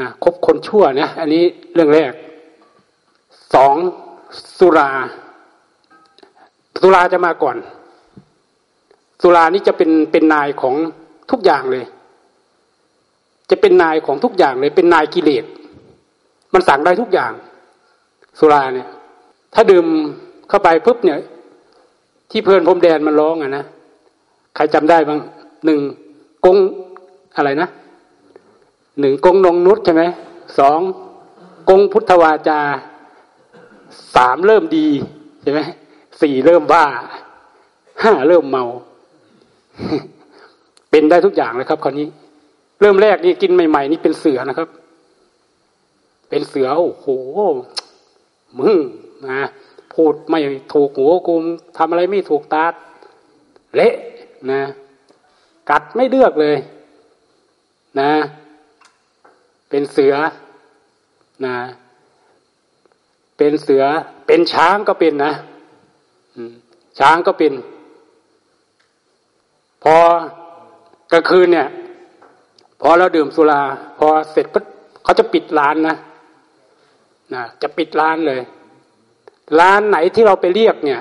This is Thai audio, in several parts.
นะคบคนชั่วนะอันนี้เรื่องแรกสองสุรา สุราจะมาก่อน สุรานี่จะเป็นเป็นนายของทุกอย่างเลย จะเป็นนายของทุกอย่างเลย เป็นนายกิเลสมันสั่งได้ทุกอย่าง สุราเนี่ย ถ้าดื่มเข้าไปปุ๊บเนี่ย ที่เพลินพรมแดนมันร้องอะนะใครจำได้บ้างหนึ่งกงอะไรนะ หนึ่งกงนงนุษใช่ไหมสองกงพุทธวาจาสามเริ่มดีใช่ไหมสี่เริ่มบ้าห้าเริ่มเมา เป็นได้ทุกอย่างเลยครับ คราวนี้ เริ่มแรกนี่กินใหม่ๆนี่เป็นเสือนะครับ เป็นเสือโอ้โหมึงนะพูดไม่ถูกหัวกูทำอะไรไม่ถูกตาเละนะ กัดไม่เลือกเลย นะ เป็นเสือนะเป็นเสือ เป็นช้างก็เป็นนะช้างก็เป็น พอกลางคืนเนี่ย พอเราดื่มสุรา พอเสร็จก็เขาจะปิดร้านนะนะจะปิดร้านเลย ร้านไหนที่เราไปเรียกเนี่ย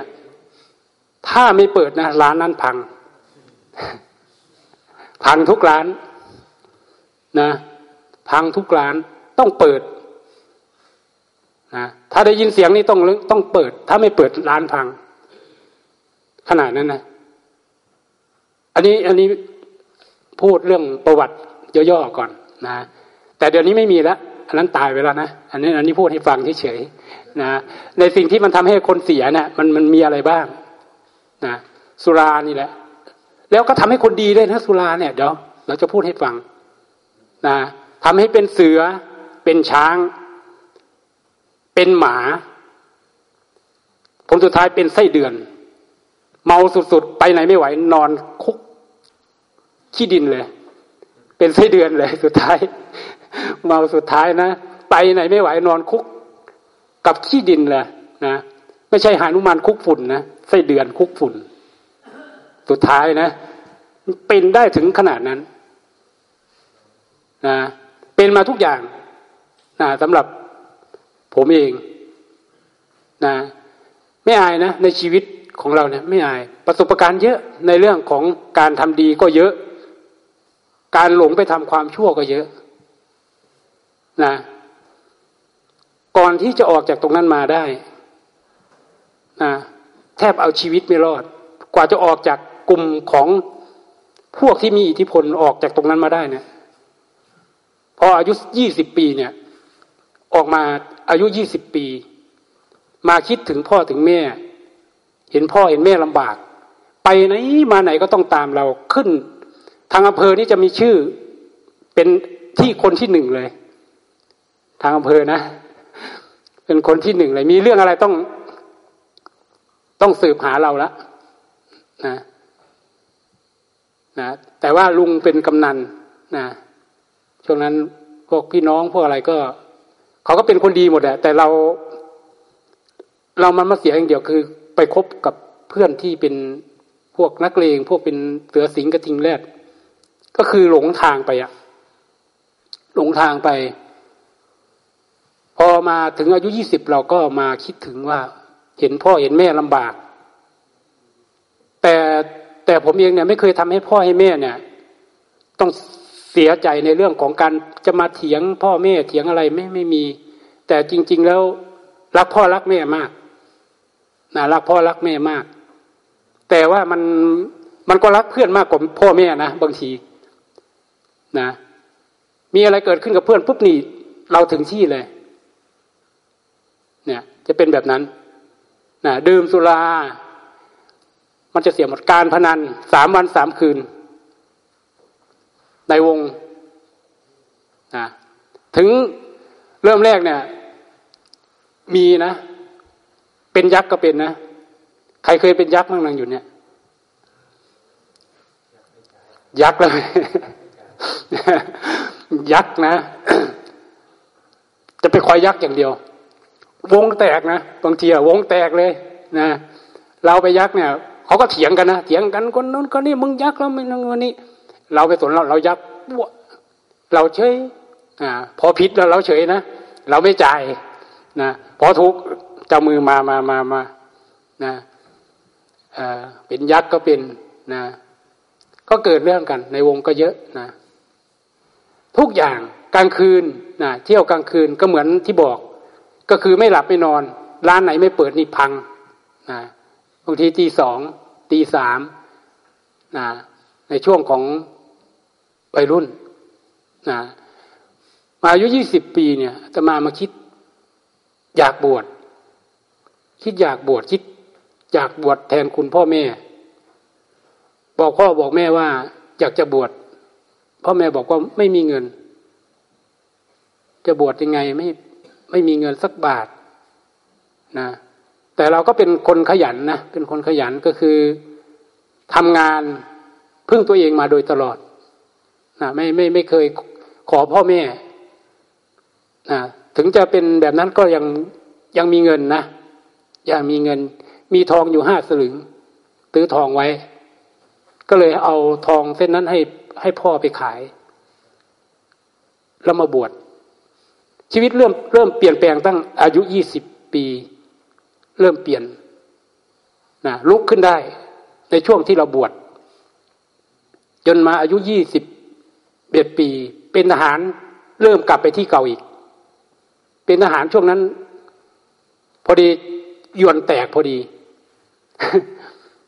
ถ้าไม่เปิดนะร้านนั้นพัง พังทุกร้านนะ พังทุกร้านต้องเปิดนะถ้าได้ยินเสียงนี้ต้องต้องเปิด ถ้าไม่เปิดร้านพัง ขนาดนั้นนะอันนี้อันนี้พูดเรื่องประวัติย่อๆก่อนนะแต่เดี๋ยวนี้ไม่มีแล้วอันนั้นตายไปแล้วนะอันนี้อันนี้พูดให้ฟังเฉยๆนะในสิ่งที่มันทำให้คนเสียเนะี่ยมันมันมีอะไรบ้างนะสุรานี่แหละ แล้วก็ทำให้คนดีด้วยนะสุราเนี่ยเดี๋ยวเราจะพูดให้ฟังนะ ทำให้เป็นเสือ เป็นช้าง เป็นหมาผลสุดท้ายเป็นไส้เดือน เมาสุดๆ ไปไหนไม่ไหวนอนคุกขี้ดินเลย เป็นไส้เดือนเลย สุดท้าย เมาสุดท้ายนะไปไหนไม่ไหวนอนคุก กับขี้ดินเลยนะไม่ใช่หานุมานคุกฝุ่นนะไส้เดือนคุกฝุ่น สุดท้ายนะเป็นได้ถึงขนาดนั้น นะ เป็นมาทุกอย่างนะสำหรับผมเองนะไม่อายนะ ในชีวิตของเราเนี่ยไม่อาย ประสบการณ์เยอะในเรื่องของการทำดีก็เยอะ การหลงไปทำความชั่วก็เยอะนะก่อนที่จะออกจากตรงนั้นมาได้นะแทบเอาชีวิตไม่รอด กว่าจะออกจากกลุ่มของพวกที่มีอิทธิพลออกจากตรงนั้นมาได้เนี่ย พออายุยี่สิบปีเนี่ย ออกมาอายุยี่สิบปี มาคิดถึงพ่อถึงแม่ เห็นพ่อเห็นแม่ลำบาก ไปไหนมาไหนก็ต้องตามเราขึ้น ทางอำเภอนี่จะมีชื่อเป็นที่คนที่หนึ่งเลย ทางอำเภอนะ เป็นคนที่หนึ่งเลย มีเรื่องอะไรต้อง ต้องสืบหาเราละนะนะแต่ว่าลุงเป็นกำนันนะ ช่วงนั้นพวกพี่น้องพวกอะไรก็เขาก็เป็นคนดีหมดแหละแต่เรา เรามันมาเสียอย่างเดียวคือ ไปคบกับเพื่อนที่เป็นพวกนักเลงพวกเป็นเสือสิงกระทิงแรดก็คือหลงทางไปอะหลงทางไป พอมาถึงอายุยี่สิบเราก็มาคิดถึงว่า เห็นพ่อเห็นแม่ลำบาก แต่แต่ผมเองเนี่ยไม่เคยทำให้พ่อให้แม่เนี่ย ต้อง เสียใจในเรื่องของการจะมาเถียงพ่อแม่เถียงอะไรไม่ไม่มี แต่จริง ๆแล้วรักพ่อรักแม่มากนะรักพ่อรักแม่มาก แต่ว่ามันมันก็รักเพื่อนมากกว่าพ่อแม่นะบางทีนะมีอะไรเกิดขึ้นกับเพื่อนปุ๊บนี่เราถึงที่เลย เนี่ย จะเป็นแบบนั้นนะดื่มสุรา มันจะเสียหมดการพนันสามวันสามคืน ในวงนะถึงเริ่มแรกเนี่ย มีนะ เป็นยักษ์ก็เป็นนะ ใครเคยเป็นยักษ์บ้างนังอยู่เนี่ย ยักษ์เลยยักษ์นะ จะไปคอยยักษ์อย่างเดียว วงแตกนะบางทีอะวงแตกเลยนะเราไปยักษ์เนี่ยเขาก็เถียงกันนะเถียงกันคนนู้นคนนี้มึงยักษ์แล้วม่นู้นนี้ เราไปสนเราเรายักเราเฉยอ่าพอผิดแล้วเราเฉยนะเราไม่จ่ายนะพอทุกเจ้ามือมามามามานะอ่าเป็นยักษ์ก็เป็นนะก็เกิดเรื่องกัน ในวงก็เยอะนะทุกอย่างกลางคืนนะเที่ยวกลางคืนก็เหมือนที่บอก ก็คือไม่หลับไม่นอน ร้านไหนไม่เปิดนี่พังนะบางทีตีสองตีสามนะในช่วงของ วัยรุ่นนะมาอายุยี่สิบปีเนี่ยจะมามาคิด อยากบวชคิดอยากบวชคิด อยากบวชแทนคุณพ่อแม่ บอกพ่อบอกแม่ว่า อยากจะบวชพ่อแม่บอกว่าไม่มีเงิน จะบวชยังไงไม่ไม่มีเงินสักบาทนะแต่เราก็เป็นคนขยันนะเป็นคนขยันก็คือทำงานพึ่งตัวเองมาโดยตลอด นะไม่ไม่ไม่เคยขอพ่อแม่นะถึงจะเป็นแบบนั้นก็ยังยังมีเงินนะยังมีเงิน มีทองอยู่ห้าสลึงตื้อทองไว้ ก็เลยเอาทองเส้นนั้นให้ให้พ่อไปขาย แล้วมาบวชชีวิตเริ่มเริ่มเปลี่ยนแปลงตั้งอายุยี่สิบปี เริ่มเปลี่ยนนะลุกขึ้นได้ในช่วงที่เราบวชจนมาอายุยี่สิบ เอ็ดปีเป็นทหารเริ่มกลับไปที่เก่าอีก เป็นทหารช่วงนั้น พอดียวนแตกพอดี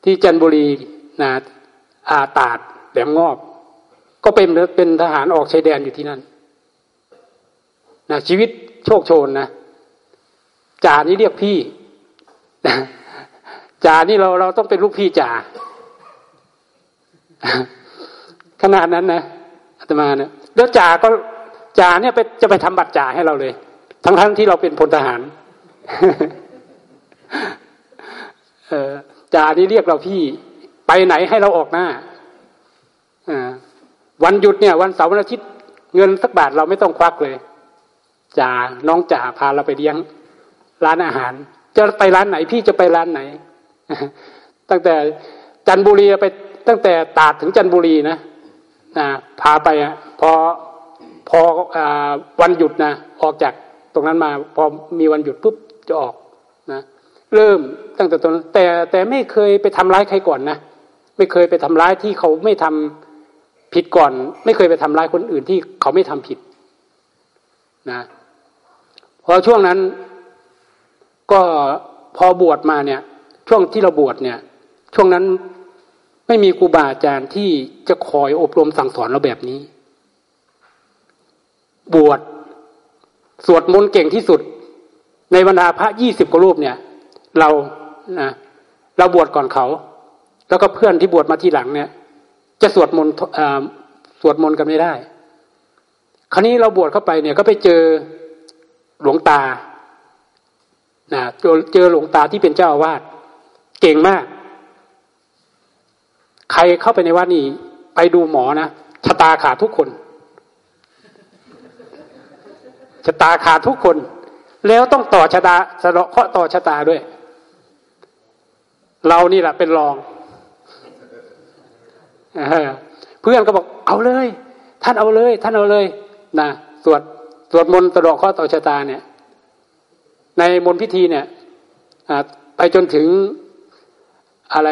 ที่จันบุรีนะอาตาดแหลมงอบ ก็เป็นเป็นทหารออกชายแดนอยู่ที่นั่นนะชีวิตโชคโชนนะจ่านี่เรียกพี่จ่านี่เราเราต้องเป็นลูกพี่จ่าขนาดนั้นนะ อาตมาเนี่ยแล้วจ่าก็จ่าเนี่ยไปจะไปทำบัตรจ่าให้เราเลย ทั้งทั้งที่เราเป็นพลทหารเออจ่านี่เรียกเราพี่ไปไหนให้เราออกหน้าอวันหยุดเนี่ย วันเสาร์วันอาทิตย์เงินสักบาทเราไม่ต้องควักเลยจ่าน้องจ่าพาเราไปเลี้ยง ร้านอาหาร จะไปร้านไหนพี่จะไปร้านไหน ตั้งแต่จันบุรีไปตั้งแต่ตาดถึงจันบุรีนะ นะพาไปอะพอพออวันหยุดนะออกจากตรงนั้นมา พอมีวันหยุดปุ๊บจะออกนะเริ่มตั้งแต่ตอนแต่แต่ไม่เคยไปทำร้ายใครก่อนนะไม่เคยไปทำร้ายที่เขาไม่ทำผิดก่อน ไม่เคยไปทำร้ายคนอื่นที่เขาไม่ทำผิดนะพอช่วงนั้นก็พอบวชมาเนี่ย ช่วงที่เราบวชเนี่ย ช่วงนั้น ไม่มีครูบาอาจารย์ที่จะคอยอบรมสั่งสอนเราแบบนี้ บวชสวดมนต์เก่งที่สุด ในบรรดาพระยี่สิบกว่ารูปเนี่ย เรานะเราบวชก่อนเขา แล้วก็เพื่อนที่บวชมาทีหลังเนี่ย จะสวดมนต์สวดมนต์กันไม่ได้ คราวนี้เราบวชเข้าไปเนี่ยก็ไปเจอหลวงตานะเจอหลวงตาที่เป็นเจ้าอาวาสเก่งมาก ใครเข้าไปในวัดนี้ไปดูหมอนะชะตาขาดทุกคนชะตาขาดทุกคน แล้วต้องต่อชะตาสะเดาะเคาะต่อชะตาด้วย เรานี่แหละเป็นรองเพื่อนก็บอกเอาเลย ท่านเอาเลย ท่านเอาเลยนะสวดสวดมนต์สะดอกข้ต่อชะตาเนี่ย ในมนต์พิธีเนี่ยไปจนถึงอะไร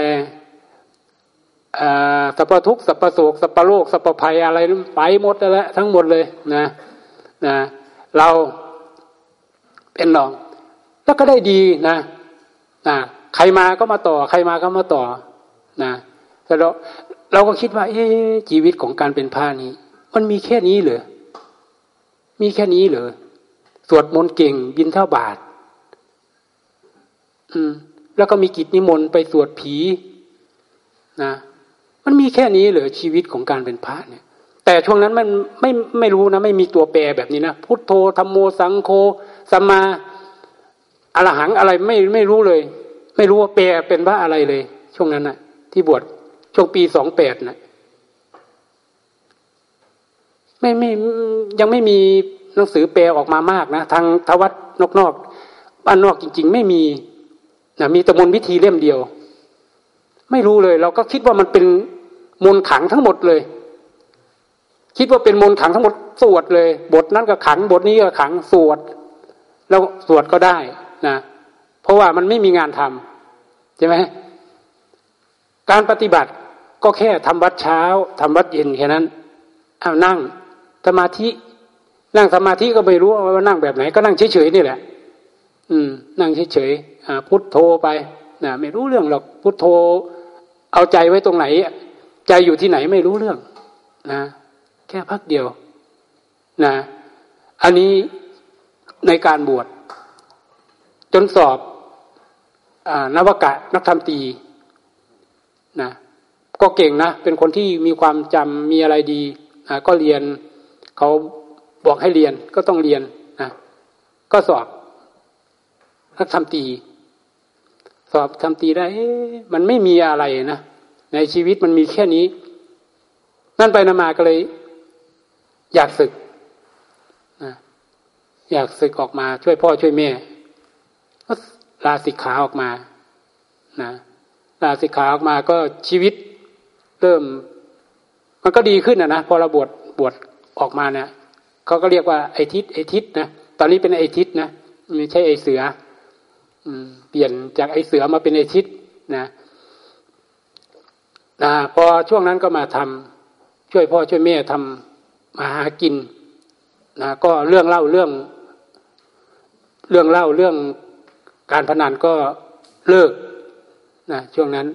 สัพพทุกสัพพโศกสัพพโลกสัพพภัยอะไรไปหมดแล้วทั้งหมดเลยนะนะเราเป็นรอง แล้วก็ได้ดีนะนะใครมาก็มาต่อ ใครมาก็มาต่อนะแต่เราเราก็คิดว่าเอ๊ชีวิตของการเป็นพระนี้ มันมีแค่นี้เหรอมีแค่นี้เหรอสวดมนต์เก่งบินเท่าบาท อืม แล้วก็มีกิจนิมนต์ไปสวดผีนะ มันมีแค่นี้เหรอชีวิตของการเป็นพระเนี่ย แต่ช่วงนั้นมันไม่ไม่รู้นะ ไม่มีตัวแปรแบบนี้นะพุทโธธรรมโมสังโฆสัมมาอรหังอะไรไม่ไม่รู้เลย ไม่รู้ว่าแปลเป็นว่าอะไรเลย ช่วงนั้นนะที่บวชช่วงปีสองแปดนะไม่ไม่ยังไม่มีหนังสือแปลออกมามากนะทางทวัดนอกนอกบ้านนอกจริง ๆ ไม่มีนะมีแต่มนวิธีเล่มเดียว ไม่รู้เลย เราก็คิดว่ามันเป็น มนขังทั้งหมดเลย คิดว่าเป็นมนขังทั้งหมดสวดเลย บทนั้นก็ขังบทนี้ก็ขังสวด แล้วสวดก็ได้นะเพราะว่ามันไม่มีงานทำใช่ไหมการปฏิบัติก็แค่ทำวัดเช้าทำวัดเย็นแค่นั้นเอานั่งสมาธินั่งสมาธิก็ไม่รู้ว่านั่งแบบไหน ก็นั่งเฉยๆนี่แหละ อืม นั่งเฉยๆพุทโธไปนะไม่รู้เรื่องหรอกพุทโธ เอาใจไว้ตรงไหน ใจอยู่ที่ไหนไม่รู้เรื่องนะแค่พักเดียวนะอันนี้ในการบวชจนสอบอนวกะนักธรรมตีนะก็เก่งนะ เป็นคนที่มีความจำมีอะไรดีนะก็เรียนเขาบอกให้เรียนก็ต้องเรียนนะก็สอบนักธรรมตี สอบทำตีได้มันไม่มีอะไรนะ ในชีวิตมันมีแค่นี้ นั่นไปนมาก็เลย อยากศึกอยากศึกออกมาช่วยพ่อช่วยแม่ก็ลาสิกขาออกมานะลาสิกขาออกมาก็ชีวิตเริ่ม มันก็ดีขึ้นนะนะพอเราบวชบวชออกมาเนี่ยเขาก็เรียกว่าไอทิศไอทิศนะตอนนี้เป็นไอทิศนะไม่ใช่ไอเสือ อืม เปลี่ยนจากไอเสือมาเป็นไอทิศนะ นะพอช่วงนั้นก็มาทำช่วยพ่อช่วยแม่ทำมาหากินนะก็เรื่องเล่าเรื่อง เรื่องเล่าเรื่องการพนันก็เลิกนะช่วงนั้น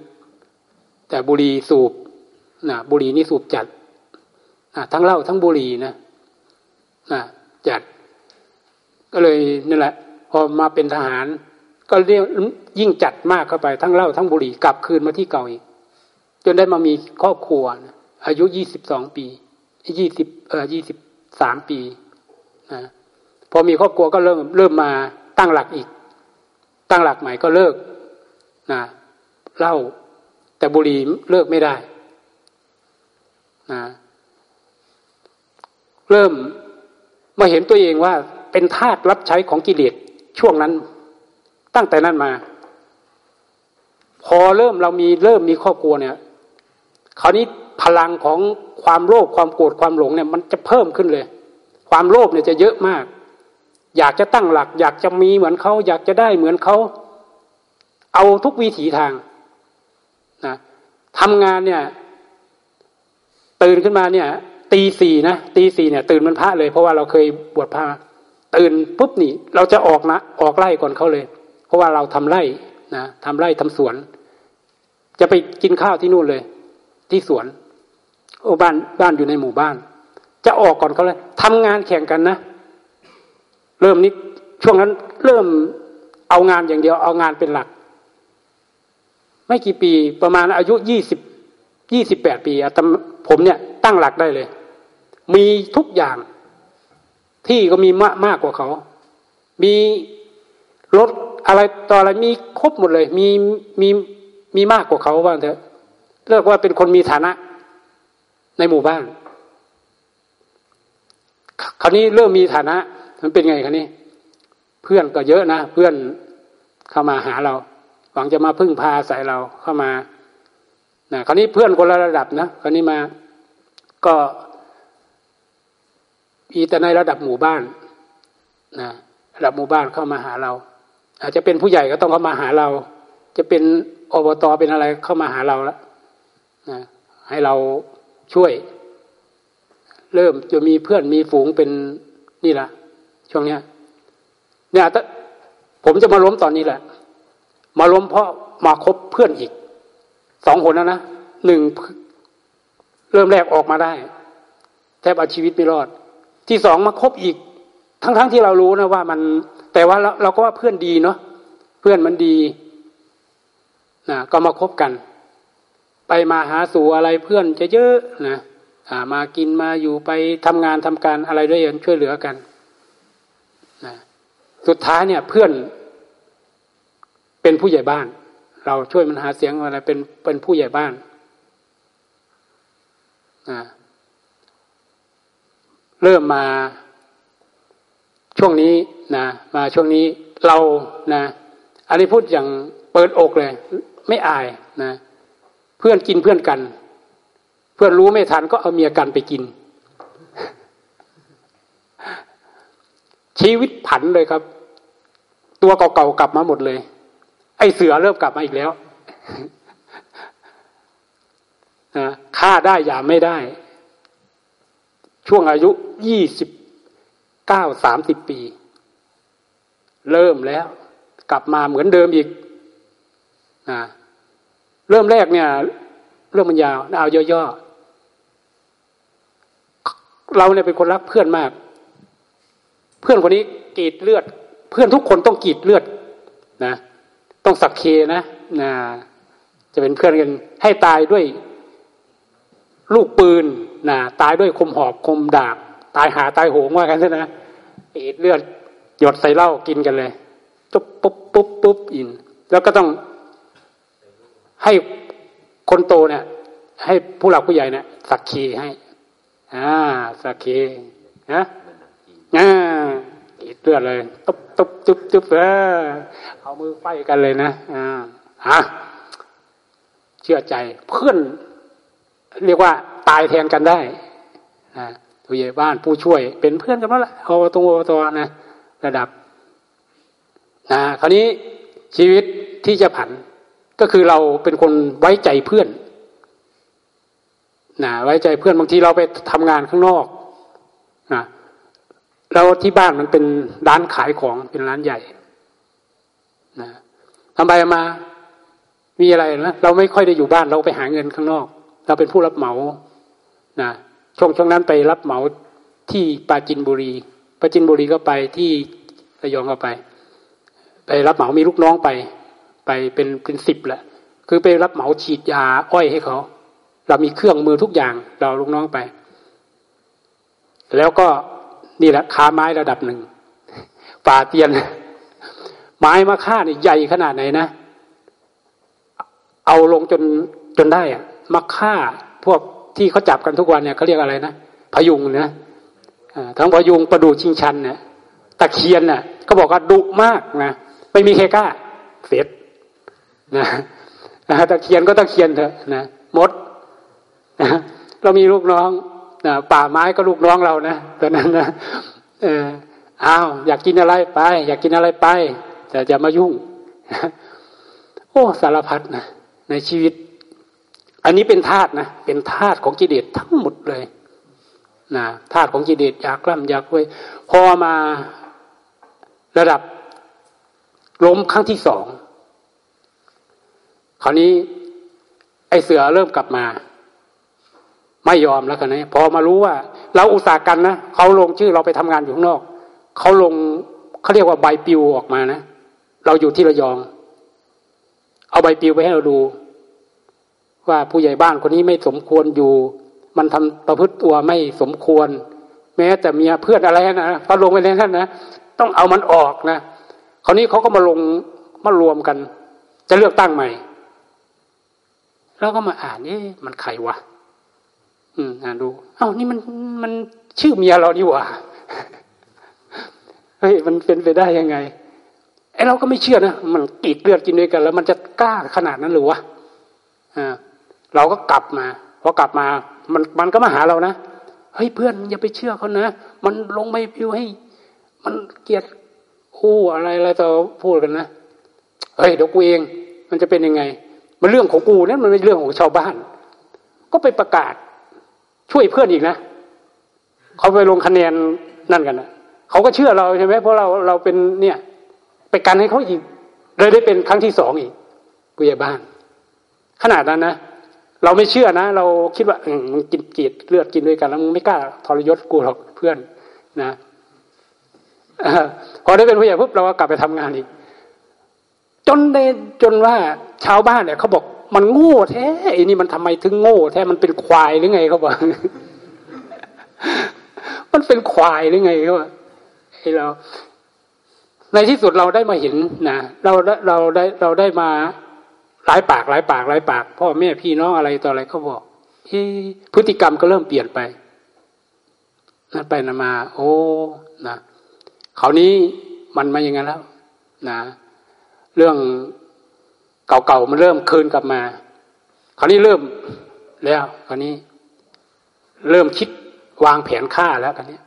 แต่บุหรีสูบนะบุหรีนี่สูบจัดนะทั้งเหล้าทั้งบุหรีนะนะจัด ก็เลยนี่แหละ พอมาเป็นทหาร ก็เรียกยิ่งจัดมากเข้าไปทั้งเหล้าทั้งบุหรีกลับคืนมาที่เก่าอีก จนได้มามีครอบครัวนะอายุยี่สิบสองปียี่สิบเออยี่สิบสามปีนะพอมีครอบครัวก็เริ่มเริ่มมาตั้งหลักอีก ตั้งหลักใหม่ก็เลิกนะเหล้าแต่บุหรี่เลิกไม่ได้นะเริ่มมาเห็นตัวเองว่าเป็นทาสรับใช้ของกิเลสช่วงนั้น ตั้งแต่นั้นมา พอเริ่มเรามีเริ่มมีครอบครัวเนี่ย คราวนี้พลังของความโลภความโกรธความหลงเนี่ยมันจะเพิ่มขึ้นเลย ความโลภเนี่ยจะเยอะมาก อยากจะตั้งหลัก อยากจะมีเหมือนเขาอยากจะได้เหมือนเขาเอาทุกวิถีทางนะทำงานเนี่ย ตื่นขึ้นมาเนี่ย ตีสี่นะตีสี่เนี่ย ตื่นมันพระเลย เพราะว่าเราเคยบวชพระตื่นปุ๊บนี่ เราจะออกนะออกไล่ก่อนเขาเลย เพราะว่าเราทำไร่นะทำไร่ทำสวน จะไปกินข้าวที่นู่นเลย ที่สวนโอ้บ้านบ้านอยู่ในหมู่บ้าน จะออกก่อนเขาเลยทำงานแข่งกันนะ เริ่มนี้ช่วงนั้นเริ่มเอางานอย่างเดียว เอางานเป็นหลัก ไม่กี่ปีประมาณอายุยี่สิบยี่สิบแปดปีอะผมเนี่ยตั้งหลักได้เลย มีทุกอย่าง ที่ก็มีมากมากกว่าเขา มีรถอะไรต่ออะไรมีครบหมดเลย มีมีมีมากกว่าเขาว่างเถอะ เรียกว่าเป็นคนมีฐานะในหมู่บ้าน คราวนี้เริ่มมีฐานะ มันเป็นไงคราวนี้ เพื่อนก็เยอะนะ เพื่อนเข้ามาหาเรา หวังจะมาพึ่งพาใส่เราเข้ามานะคราวนี้เพื่อนคนละระดับนะคราวนี้มาก็มีแต่ในระดับหมู่บ้านนะระดับหมู่บ้านเข้ามาหาเรา อาจจะเป็นผู้ใหญ่ก็ต้องเข้ามาหาเรา จะเป็นอบตเป็นอะไรเข้ามาหาเราแล้ว นะให้เราช่วย เริ่มจะมีเพื่อนมีฝูงเป็นนี่แหละช่วงเนี้ย เนี่ยผมจะมาล้มตอนนี้แหละ มาล้มเพราะมาคบเพื่อนอีกสองคนนะนะหนึ่งเริ่มแรกออกมาได้ แทบเอาชีวิตไม่รอด ที่สองมาคบอีก ทั้งๆทที่เรารู้นะว่ามัน แต่ว่าเราเราก็ว่าเพื่อนดีเนาะเพื่อนมันดีนะก็มาคบกัน ไปมาหาสู่อะไรเพื่อนจะเยอะนะมากินมาอยู่ไปทำงานทำการอะไรด้วยกันช่วยเหลือกันนะสุดท้ายเนี่ยเพื่อนเป็นผู้ใหญ่บ้าน เราช่วยมันหาเสียงอะไรเป็นเป็นผู้ใหญ่บ้านเริ่มมาช่วงนี้นะมาช่วงนี้เรานะอันนี้พูดอย่างเปิดอกเลย ไม่อายนะ เพื่อนกินเพื่อนกัน เพื่อนรู้ไม่ทันก็เอาเมียกันไปกิน ชีวิตผันเลยครับ ตัวเก่าๆกลับมาหมดเลย ไอเสือเริ่มกลับมาอีกแล้วฆ่าได้อย่าไม่ได้ ช่วงอายุยี่สิบเก้าสามสิบปี เริ่มแล้ว กลับมาเหมือนเดิมอีกนะ เริ่มแรกเนี่ย เรื่องมันยาว เอาย่อๆเราเนี่ยเป็นคนรักเพื่อนมาก เพื่อนคนนี้กรีดเลือด เพื่อนทุกคนต้องกรีดเลือดนะต้องสักเคนะนะจะเป็นเพื่อนกันให้ตายด้วยลูกปืนนะตายด้วยคมหอกคมดาบ ตายหาตายโหงว่ากันใช่นะกีดเลือดหยดใส่เหล้ากินกันเลยจุ๊บปุ๊บปุ๊บปุ๊บอิน แล้วก็ต้อง ให้คนโตเนี่ย ให้ผู้หลักผู้ใหญ่เนี่ยสักคีให้ อ่าสักคีนะอ่าอีดเลือดเลย ตุ๊บตุ๊บจุ๊บจุ๊บเออเอามือไฟกันเลยนะอ่าฮะเชื่อใจเพื่อนเรียกว่าตายแทนกันได้นะผู้ใหญ่บ้านผู้ช่วย เป็นเพื่อนกันแล้วแหละเอาตรงตัวนะระดับนะคราวนี้ชีวิตที่จะผัน ก็คือเราเป็นคนไว้ใจเพื่อนนะไว้ใจเพื่อนบางทีเราไปทำงานข้างนอกนะแล้วที่บ้านมันเป็นร้านขายของเป็นร้านใหญ่นะทำไปมา มีอะไรนะเราไม่ค่อยได้อยู่บ้านเราไปหาเงินข้างนอก เราเป็นผู้รับเหมานะช่วงช่วงนั้นไปรับเหมาที่ปาจินบุรีปาจินบุรีก็ไปที่ระยองก็ไป ไปรับเหมามีลูกน้องไป ไปเป็นเป็นสิบแหละ คือไปรับเหมาฉีดยาอ้อยให้เขา เรามีเครื่องมือทุกอย่างเราลูกน้องไป แล้วก็นี่แหละค้าไม้ระดับหนึ่งป่าเตียน ไม้มาฆ่าเนี่ยใหญ่ขนาดไหนนะ เอาลงจนจนได้อะมาฆ่าพวกที่เขาจับกันทุกวันเนี่ยเขาเรียกอะไรนะพยุงนะทั้งพยุงประดูชิงชันเนี่ยตะเคียนน่ะก็บอกว่าดุมากนะไม่มีใครกล้าเสร็จ นะตะเคียนก็ตะเคียนเถอะนะมดนะเรามีลูกน้องนะป่าไม้ก็ลูกน้องเรานะตอนนั้นนะเอออ้าวอยากกินอะไรไป อยากกินอะไรไป แต่จะมายุ่ง โอ้สารพัดนะในชีวิต อันนี้เป็นธาตุนะเป็นธาตุของกิเลสทั้งหมดเลยนะธาตุของกิเลสอยากกล้ำอยากเว้ยพอมาระดับล้มครั้งที่สอง คราวนี้ไอเสือเริ่มกลับมา ไม่ยอมแล้วกันนี้พอมารู้ว่า เราอุตส่าห์กันนะเขาลงชื่อเราไปทำงานอยู่ข้างนอกเขาลงเขาเรียกว่าใบปลิวออกมานะเราอยู่ที่ระยอง เอาใบปลิวไปให้เราดู ว่าผู้ใหญ่บ้านคนนี้ไม่สมควรอยู่ มันทำประพฤติตัวไม่สมควร แม้แต่เมียเพื่อนอะไรนะพอลงไปในนั้นนะต้องเอามันออกนะคราวนี้เขาก็มาลงมารวมกัน จะเลือกตั้งใหม่ แล้วก็มาอ่านนี่มันใครวะอืมอ่านดูเอ้านี่มันมันชื่อเมียเรานี่วะเฮ้ยมันเป็นไปได้ยังไงไอ้เราก็ไม่เชื่อนะมันกีดเลือดกินด้วยกัน แล้ว มันจะกล้าขนาดนั้นหรือวะอ่าเราก็กลับมาพอกลับมา มันมันก็มาหาเรานะเฮ้ยเพื่อนอย่าไปเชื่อเขานะมันลงไม่พิวให้ มันเกลียดคู่อะไรอะไรต่อพูดกันนะเฮ้ยเดี๋ยวกูเอง มันจะเป็นยังไง มันเรื่องของกูนั่นมันไม่เรื่องของชาวบ้าน ก็ไปประกาศ ช่วยเพื่อนอีกนะเขาไปลงคะแนนนั่นกันนะเขาก็เชื่อเราใช่ไหมเพราะเราเราเป็นเนี่ย ไปกันให้เขาอีกเลยได้เป็นครั้งที่สองอีกผู้ใหญ่บ้าน ขนาดนั้นนะเราไม่เชื่อนะ เราคิดว่าอืมึงกินเกียดเลือดกินด้วยกัน แล้วมึงไม่กล้าทรยศกูหรอกเพื่อนนะพอได้เป็นผู้ใหญ่ปุ๊บเราก็กลับไปทำงานอีก จนได้จนว่า ชาวบ้านเนี่ยเขาบอกมันโง่แท้ไอ้นี่มันทำไมถึงโง่แท้มันเป็นควายหรือไงเขาบอกมันเป็นควายหรือไงเขาบอกไอ้เรา ในที่สุดเราได้มาเห็นนะเราเราได้เราได้มาหลายปากหลายปากหลายปาก พ่อแม่พี่น้องอะไรต่ออะไรเขาบอกพฤติกรรมก็เริ่มเปลี่ยนไปนั่นไปนมา โอ้นะคราวนี้มันมาอย่างนั้นแล้ว นะ เรื่อง เก่าๆมันเริ่มคืนกลับมา คราวนี้เริ่มแล้วคราวนี้ เริ่มคิดวางแผนฆ่าแล้วคราวนี้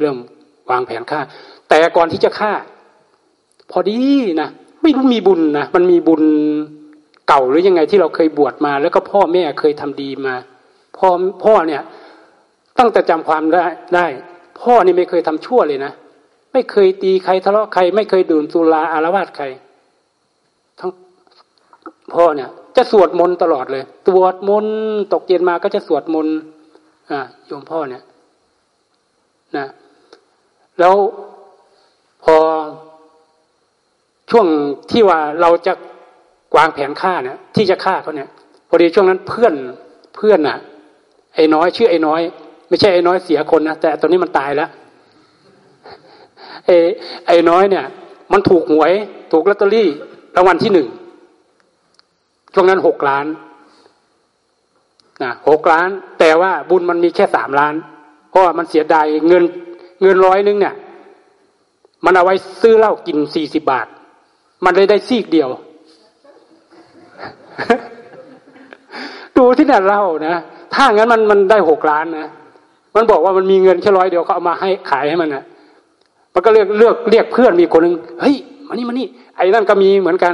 เริ่มวางแผนฆ่า แต่ก่อนที่จะฆ่า พอดีนะไม่รู้มีบุญนะมันมีบุญเก่าหรือยังไงที่เราเคยบวชมา แล้วก็พ่อแม่เคยทำดีมาพ่อพ่อเนี่ย ตั้งแต่จำความได้ได้ พ่อนี่ไม่เคยทำชั่วเลยนะไม่เคยตีใครทะเลาะใคร ไม่เคยดื่มสุราอารวาสใคร พ่อเนี่ย จะสวดมนต์ตลอดเลยสวดมนต์ตกเย็นมาก็จะสวดมนต์อ่าโยมพ่อเนี่ยนะแล้วพอช่วงที่ว่าเราจะวางแผนฆ่าเนี่ย ที่จะฆ่าเขาเนี่ย พอดีช่วงนั้นเพื่อนเพื่อนน่ะ ไอ้น้อยชื่อไอ้น้อย ไม่ใช่ไอ้น้อยเสียคนนะแต่ตอนนี้มันตายแล้วไอ้ไอ้น้อยเนี่ย มันถูกหวย ถูกลอตเตอรี่รางวัลที่หนึ่ง ช่วงนั้นหกล้านนะหกล้าน แต่ว่าบุญมันมีแค่สามล้าน เพราะมันเสียดายเงินเงินร้อยนึงเนี่ย มันเอาไว้ซื้อเหล้ากินสี่สิบบาท มันเลยได้ซีกเดียว ดูที่นี่ยเล่านะ ถ้างั้นมันมันได้หกล้านนะ มันบอกว่ามันมีเงินแค่ร้อยเดียวเขาเอามาให้ขายให้มันนะมันก็เลือกเลือกเรียกเพื่อนมีคนหนึ่งเฮ้ยมานี่มานี่ไอ้นั่นก็มีเหมือนกัน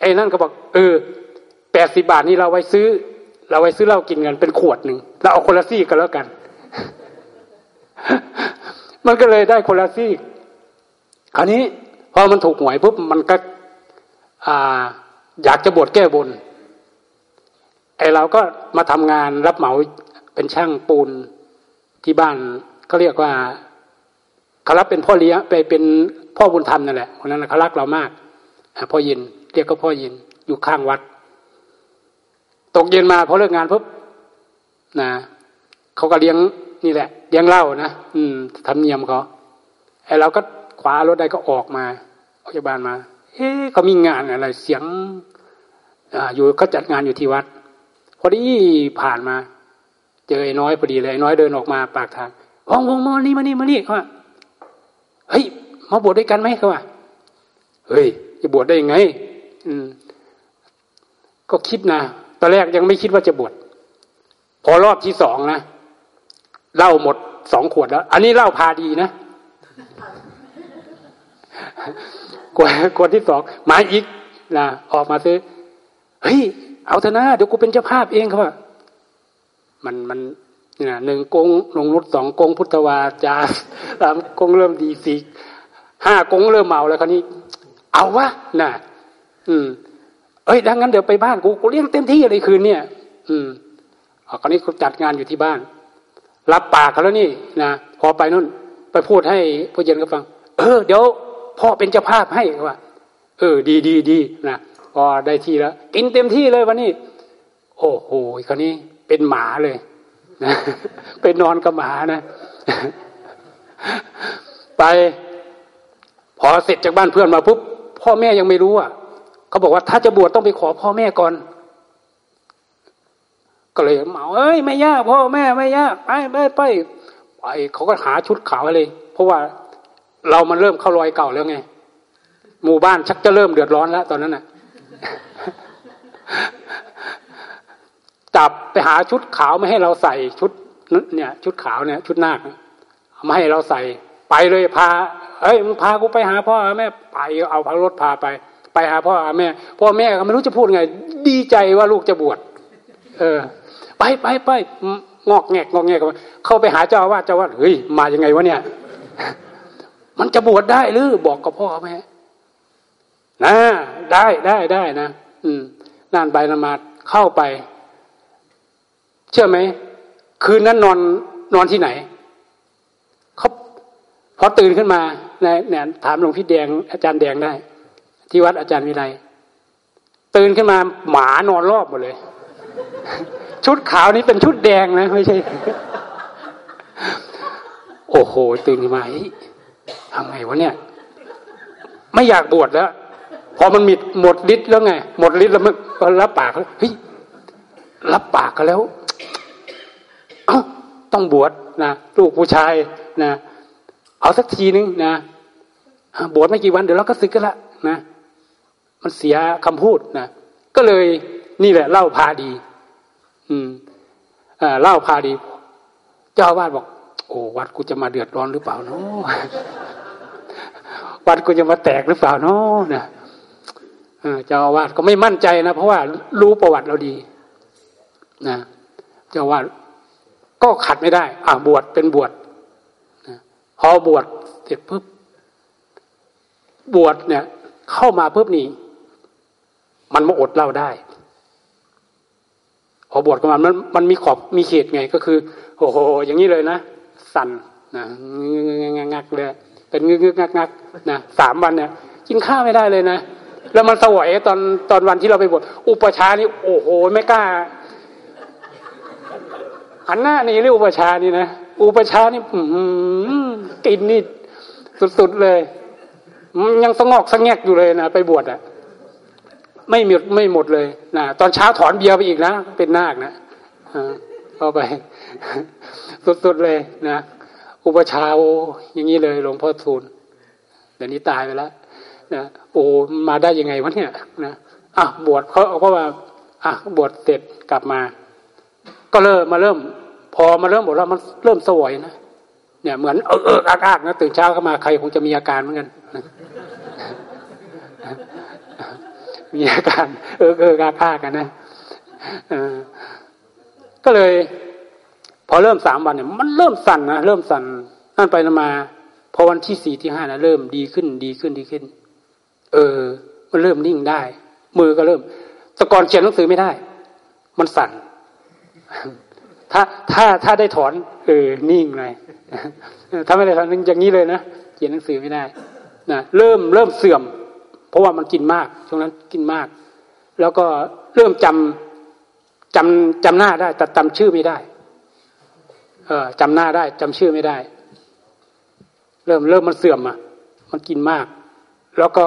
ไอ้นั่นก็บอก เออ ดสิบาทนี่เราไว้ซื้อ เราไว้ซื้อเหล้ากินกันเป็นขวดหนึ่งเราเอาคนละซี่กันแล้วกัน มันก็เลยได้คนละซี่คราวนี้พอมันถูกหวยปุ๊บมันก็อ่า อยากจะบวชแก้บนไอเราก็มาทำงานรับเหมาเป็นช่างปูนที่บ้านเขาเรียกว่าเขารับเป็นพ่อเลี้ยงไปเป็นพ่อบุญธรรมนั่นแหละคนนั้นเขารักเรามากพ่อยิน เรียกก็พ่อยินอยู่ข้างวัด ตกเย็นมาพอเลิกงานปุ๊บนะเขาก็เลี้ยงนี่แหละ เลี้ยงเหล้านะอืมทำเนียมเขาไอ้เราก็คว้ารถได้ก็ออกมาออกจากบ้านมาเอ๊ะเขามีงานอะไร เสียงอ่าอยู่เขาจัดงานอยู่ที่วัด พอดีผ่านมา เจอไอ้น้อยพอดีเลยไอ้น้อยเดินออกมาปากทางวองวองมานี่มานี่มานี่เขาว่าเฮ้ยมาบวชด้วยกันไหมเขาว่าเฮ้ยจะบวชได้ยังไง อืม ก็คิดนะ ตอนแรกยังไม่คิดว่าจะบวชพอรอบที่สองนะเหล้าหมดสองขวดแล้ว อันนี้เหล้าพาดีนะขวดขวดที่สองมาอีกนะออกมาซื้อเฮ้ยเอาเถอะนะเดี๋ยวกูเป็นเจ้าภาพเองเขาว่ามันมันนี่นะหนึ่งกงลงรุดสองกงพุทธวาจาสามกงเริ่มดีสี่ห้ากงเริ่มเมาแล้วคราวนี้ เอาวะนะอืม เอ้ยดังนั้นเดี๋ยวไปบ้านกูกูเลี้ยงเต็มที่เลยคืนเนี่ย อืมเอาคราวนี้จัดงานอยู่ที่บ้าน รับปากเขาแล้วนี่นะพอไปนู่น ไปพูดให้ผู้เย็นก็ฟัง เออ เดี๋ยวพ่อเป็นเจ้าภาพให้ว่า เออ ดีดีดีนะพอได้ที่แล้ว กินเต็มที่เลยวันนี้ โอ้โหคราวนี้เป็นหมาเลยนะเป็นนอนกับหมานะ ไป พอเสร็จจากบ้านเพื่อนมาปุ๊บพ่อแม่ยังไม่รู้อะ เขาบอกว่าถ้าจะบวชต้องไปขอพ่อแม่ก่อน ก็เลยเหมาเอ้ยไม่ยากพ่อแม่ไม่ยากไปไปไปไปเขาก็หาชุดขาวเลย เพราะว่าเรามันเริ่มเข้ารอยเก่าแล้วไง หมู่บ้านชักจะเริ่มเดือดร้อนแล้ว ตอนนั้นน่ะจับไปหาชุดขาวไม่ให้เราใส่ชุดเนี่ย ชุดขาวเนี่ย ชุดนาคไมาให้เราใส่ ไปเลยพา เอ้ยมึงพากูไปหาพ่อแม่ไปเอาพารถพาไป ไปหาพ่อหาแม่ พ่อแม่ก็ไม่รู้จะพูดไง ดีใจว่าลูกจะบวชเออ ไปไปไปงอกแงกงอกแงกเข้าไปหาเจ้าว่าเจ้าว่าเฮ้ยมายังไงวะเนี่ย มันจะบวชได้หรือบอกกับพ่อแม่นะได้ได้ได้นะอืมนานไปนานมาเข้าไป เชื่อไหมคืนนั้นนอนนอนที่ไหนเขาพอตื่นขึ้นมาเนี่ยถามหลวงพี่แดงอาจารย์แดงได้ ที่วัดอาจารย์วิไลตื่นขึ้นมาหมานอนรอบหมดเลย ชุดขาวนี้เป็นชุดแดงนะไม่ใช่ โอ้โห ตื่นขึ้นมาทำไงวะเนี่ย ไม่อยากบวชแล้ว พอมันมิดหมดฤทธิ์แล้วไง หมดฤทธิ์แล้วมันรับปากแล้วเฮ้ยรับปากกันแล้วต้องบวชนะลูกผู้ชายนะเอาสักทีนึงนะบวชไม่กี่วันเดี๋ยวเราก็สึกกันละนะ มันเสียคำพูดนะก็เลยนี่แหละเล่าพาดี อืมเล่าพาดี เจ้าอาวาสบอก โอ้วัดกูจะมาเดือดร้อนหรือเปล่าเนาะวัดกูจะมาแตกหรือเปล่าเนาะนะเจ้าอาวาสก็ไม่มั่นใจนะเพราะว่ารู้ประวัติเราดี นะเจ้าอาวาสก็ขัดไม่ได้ อ่าบวชเป็นบวชนะพอบวชเสร็จปุ๊บบวชเนี่ย เข้ามาปุ๊บนี่ มันมาอดเล่าได้ พอบวชกันมามันมันมีขอบมีเขตไงก็คือ โอ้โห อย่างนี้เลยนะ สั่นนะงักงักเลยเป็นงึกงึกงักงักนะสามวันเนี่ย กินข้าวไม่ได้เลยนะแล้วมันสวยตอนตอนวันที่เราไปบวชอุปชานี่โอ้โหไม่กล้าหันหน้านี่เรียกอุปชานี่นะอุปชานี่กินนี่สุดๆเลย ยังสงอกสงแงกอยู่เลยนะไปบวชอะ ไม่หมดไม่หมดเลยนะตอนเช้าถอนเบียร์ไปอีกนะ เป็นนาคนะเข้าไป สุดๆเลยนะอุปชาโออย่างนี้เลยหลวงพ่อทูลเดี๋ยวนี้ตายไปแล้วนะโอ้มาได้ยังไงวะเนี่ยนะอะบวชเขาเขาว่าอะบวชเสร็จกลับมา ก็เริ่มมาเริ่ม พอมาเริ่มบวชแล้วมันเริ่มสวยนะเนี่ยเหมือนเออเอออากนะตื่นเช้าเข้ามาใครคงจะมีอาการเหมือนกันนะ มีอาการเออเอออากๆกันนะก็เลย พอเริ่มสามวันเนี่ย มันเริ่มสั่นนะเริ่มสั่นนั่นไปมา พอวันที่สี่ที่ห้านะเริ่มดีขึ้นดีขึ้นดีขึ้น เออ มันเริ่มนิ่งได้ มือก็เริ่มแต่ก่อนเขียนหนังสือไม่ได้ มันสั่น ถ้าถ้าถ้าได้ถอน เออ นิ่งเลยถ้าไม่ได้ถอนอย่างนี้เลยนะเขียนหนังสือไม่ได้นะเริ่มเริ่มเสื่อม เพราะว่ามันกินมากช่วงนั้นกินมาก แล้วก็เริ่มจำจำจำหน้าได้ แต่จำชื่อไม่ได้ เออจำหน้าได้จำชื่อไม่ได้ เริ่มเริ่มมันเสื่อมอะมันกินมาก แล้วก็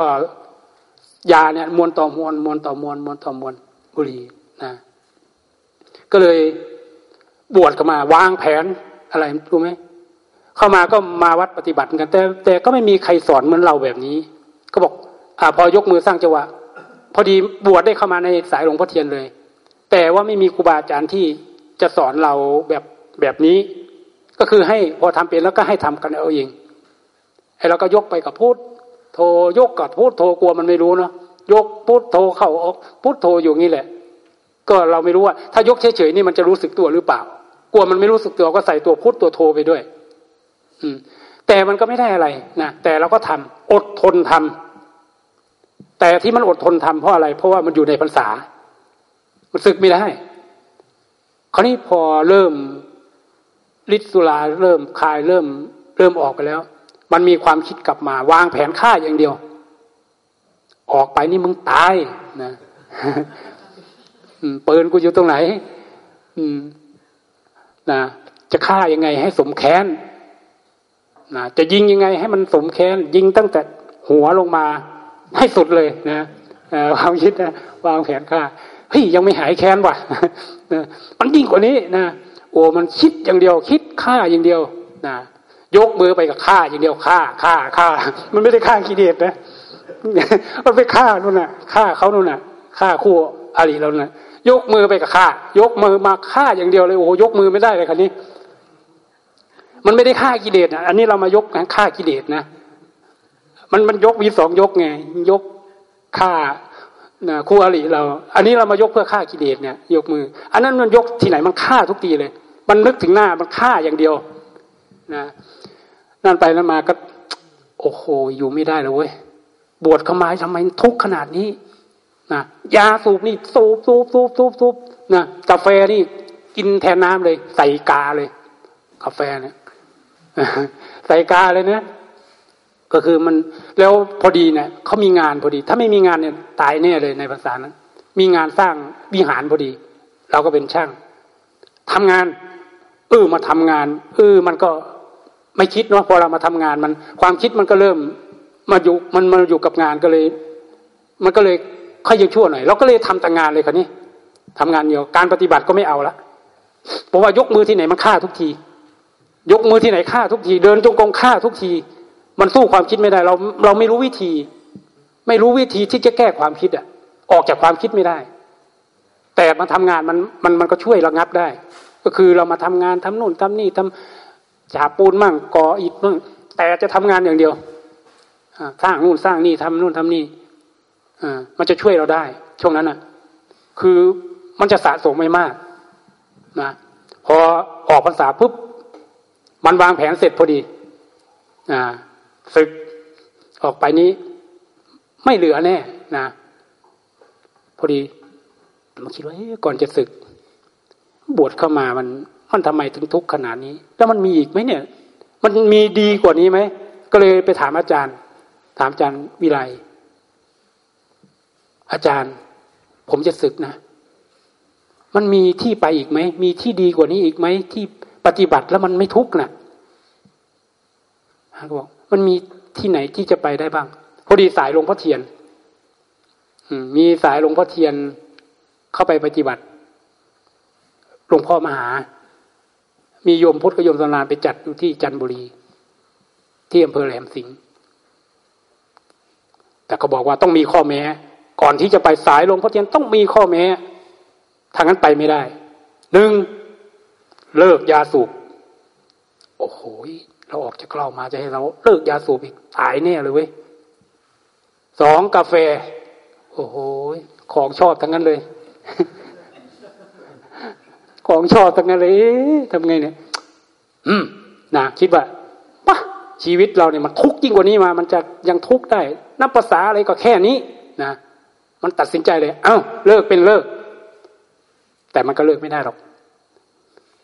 ยาเนี่ยมวลต่อมวลมวลต่อมวลมวลต่อมวลบุหรี่นะ ก็เลยบวชกันมาวางแผนอะไรรู้ไหมเข้ามาก็มาวัดปฏิบัติกัน แต่แต่ก็ไม่มีใครสอนเหมือนเราแบบนี้ ก็บอก อ่าพอยกมือสร้างจังหวะพอดีบวชได้เข้ามาในสายหลวงพ่อเทียนเลย แต่ว่าไม่มีครูบาอาจารย์ที่จะสอนเราแบบแบบนี้ ก็คือให้พอทำเป็นแล้วก็ให้ทำกันเอาเองไอ้เราก็ยกไปกับพูดโทยกกับพุทโทกลัวมันไม่รู้เนาะยกพุทโทเข้าออกพุทโทอยู่งี้แหละ ก็เราไม่รู้ว่า ถ้ายกเฉยๆนี่มันจะรู้สึกตัวหรือเปล่า กลัวมันไม่รู้สึกตัวก็ใส่ตัวพุทตัวโทไปด้วย อืม แต่มันก็ไม่ได้อะไรนะแต่เราก็ทำอดทนทำ แต่ที่มันอดทนทำเพราะอะไร เพราะว่ามันอยู่ในพรรษา มันสึกไม่ได้ คราวนี้พอเริ่มฤทธิ์สุราเริ่มคลายเริ่ม เริ่มออกไปแล้ว มันมีความคิดกลับมา วางแผนฆ่าอย่างเดียว ออกไปนี่มึงตายนะปืนกูอยู่ตรงไหนนะจะฆ่ายังไงให้สมแค้นนะจะยิงยังไงให้มันสมแค้น ยิงตั้งแต่หัวลงมา ให้สุดเลยนะความคิดนะวางแผนฆ่าเฮ้ยยังไม่หายแค้นว่ะมันยิ่งกว่านี้นะโอ้มันคิดอย่างเดียว คิดฆ่าอย่างเดียวนะยกมือไปกับฆ่าอย่างเดียวฆ่าฆ่าฆ่า มันไม่ได้ฆ่ากิเลสนะมันไปฆ่านู่นน่ะฆ่าเขานู่นน่ะฆ่าคู่อาลีเราน่ะยกมือไปกับฆ่า ยกมือมาฆ่าอย่างเดียวเลยโอ้โหยกมือไม่ได้เลยคันนี้ มันไม่ได้ฆ่ากิเลสนะอันนี้เรามายกฆ่ากิเลสนะ มันมันยกมีสองยกไง ยกฆ่าคู่อริเรา อันนี้เรามายกเพื่อฆ่ากิเลสเนี่ย ยกมือ อันนั้นมันยกที่ไหนมันฆ่าทุกทีเลย มันนึกถึงหน้ามันฆ่าอย่างเดียวนะนั่นไปนั่นมาก็ โอ้โหอยู่ไม่ได้เลยเว้ยบวชเข้ามาทำไมทุกข์ขนาดนี้นะยาสูบนี่สูบสูบสูบสูบสูบนะกาแฟนี่กินแทนน้ำเลย ใส่กาเลย กาแฟเนี่ยใส่กาเลยนะ ก็คือมันแล้วพอดีเนี่ยเขามีงานพอดี ถ้าไม่มีงานเนี่ยตายแน่เลยในภาษานั้น มีงานสร้างวิหารพอดี เราก็เป็นช่างทำงานเออมาทำงานเออมันก็ไม่คิดเนาะพอเรามาทำงานมัน ความคิดมันก็เริ่มมาอยู่มันมาอยู่กับงานก็เลย มันก็เลยค่อยยังชั่วหน่อยเราก็เลยทำแต่งานเลยคนนี้ทำงานเดียวการปฏิบัติก็ไม่เอาละเพราะว่ายกมือที่ไหนมันฆ่าทุกที ยกมือที่ไหนฆ่าทุกที เดินจงกรมฆ่าทุกที มันสู้ความคิดไม่ได้ เราเราไม่รู้วิธี ไม่รู้วิธีที่จะแก้ความคิดอะ ออกจากความคิดไม่ได้ แต่มาทำงานมันมันมันก็ช่วยระงับได้ ก็คือเรามาทำงานทำนู่นทำนี่ทำฉาบปูนมั่งก่ออิฐมั่งแต่จะทำงานอย่างเดียวสร้างนู่นสร้างนี่ทำนู่นทำนี่อมันจะช่วยเราได้ ช่วงนั้นอะ คือมันจะสะสมไม่มากนะพอออกภาษาปุ๊บมันวางแผนเสร็จพอดี อ่า ศึกออกไปนี้ ไม่เหลือแน่นะพอดีมาคิดว่าก่อนจะศึก บวชเข้ามามันมันทำไมถึงทุกข์ขนาดนี้ แล้วมันมีอีกไหมเนี่ย มันมีดีกว่านี้ไหมก็เลยไปถามอาจารย์ ถามอาจารย์วิไลอาจารย์ ผมจะศึกนะ มันมีที่ไปอีกไหมมีที่ดีกว่านี้อีกไหมที่ปฏิบัติแล้วมันไม่ทุกข์นะ่ะเขาบอก มันมีที่ไหนที่จะไปได้บ้าง พอดีสายหลวงพ่อเทียนมีสายหลวงพ่อเทียนเข้าไปปฏิบัติหลวงพ่อมหา มีโยมพุทธกโยมสนานไปจัดอยู่ที่จันทบุรี ที่อำเภอแหลมสิงห์แต่ก็บอกว่าต้องมีข้อแม้ ก่อนที่จะไปสายหลวงพ่อเทียนต้องมีข้อแม้ทางนั้นไปไม่ได้หนึ่งเลิกยาสูบโอ้โห เราออกจากเล่ามาจะให้เราเลิกยาสูบอีกตายแน่เลยเว้ยสองกาแฟ โอ้โหของชอบทั้งนั้นเลย ของชอบทั้งนั้นเลยทำไงเนี่ย อืมนะคิดว่าปะชีวิตเราเนี่ยมันทุกข์ยิ่งกว่านี้มา มันจะยังทุกข์ได้นับภาษาอะไรก็แค่นี้นะมันตัดสินใจเลย เอา้า เลิกเป็นเลิก แต่มันก็เลิกไม่ได้หรอก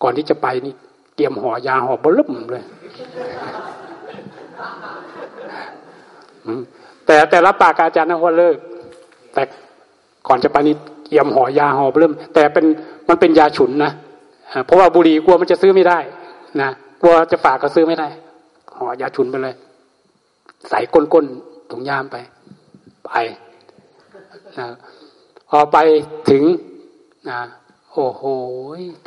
ก่อนที่จะไปนี่เตรียมห่อยาห่อบลึมเลย แต่แต่รับปากอาจารย์นะว่าเลิก แต่ก่อนจะไปนี่เตรียมหอยาหอบลึมแต่เป็นมันเป็นยาฉุนนะเพราะว่าบุหรี่กลัวมันจะซื้อไม่ได้นะกลัวจะฝากก็ซื้อไม่ได้ห่อยาฉุนไปเลย ใส่ก้นๆถุงยามไป ไปนะพอไปถึงนะโอ้โห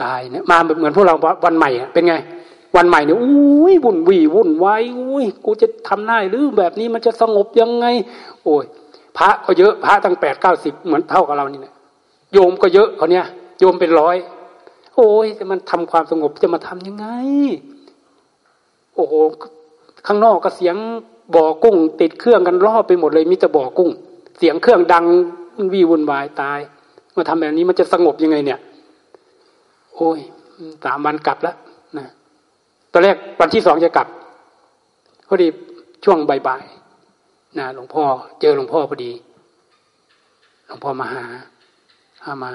ตายเนี่ยมาเหมือนพวกเราวันใหม่เป็นไง วันใหม่เนี่ยอุ้ยวุ่นวี่วุ่นวายอุ้ยกูจะทำได้หรือแบบนี้มันจะสงบยังไง โอ้ยพระก็เยอะพระตั้งแปดเก้าสิบเหมือนเท่ากับเรานี่นะโยมก็เยอะเขาเนี่ยโยมเป็นร้อยโอ้ยจะมันทำความสงบจะมาทํำยังไง โอ้โหข้างนอกก็เสียงบ่อกุ้ง ติดเครื่องกันรอบไปหมดเลยมีแต่บ่อกุ้ง เสียงเครื่องดังวีวุ่นวายตายมาทำแบบนี้มันจะสงบยังไงเนี่ย โอ้ยสามวันกลับแล้ว ตอนแรกวันที่สองจะกลับพอดีช่วงบ่ายๆนะหลวงพ่อ เจอหลวงพ่อพอดี หลวงพ่อมาหาามา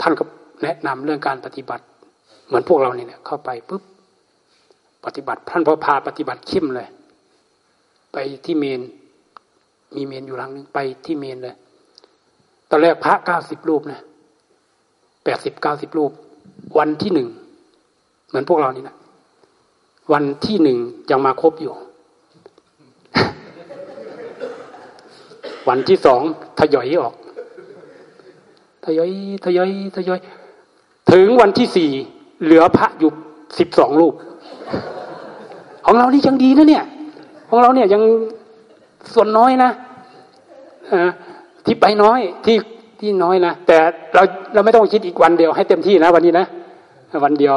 ท่านก็แนะนำเรื่องการปฏิบัติ เหมือนพวกเราเนี่ยเข้าไปปุ๊บปฏิบัติ ท่านพอพาปฏิบัติเข้มเลย ไปที่เมน มีเมนอยู่หลังนึงไปที่เมนเลยตอนแรกพระเก้าสิบรูปนะแปดสิบเก้าสิบรูป วันที่หนึ่ง เหมือนพวกเรานี่นะวันที่หนึ่งยังมาครบอยู่ วันที่สองทยอยออก ทยอยทยอยทยอย ถึงวันที่สี่เหลือพระอยู่สิบสองรูป ของเรานี่ยังดีนะเนี่ย ของเราเนี่ยยังส่วนน้อยนะที่ไปน้อยที่ที่น้อยนะแต่เราเราไม่ต้องคิดอีกวันเดียวให้เต็มที่นะ วันนี้นะ วันเดียว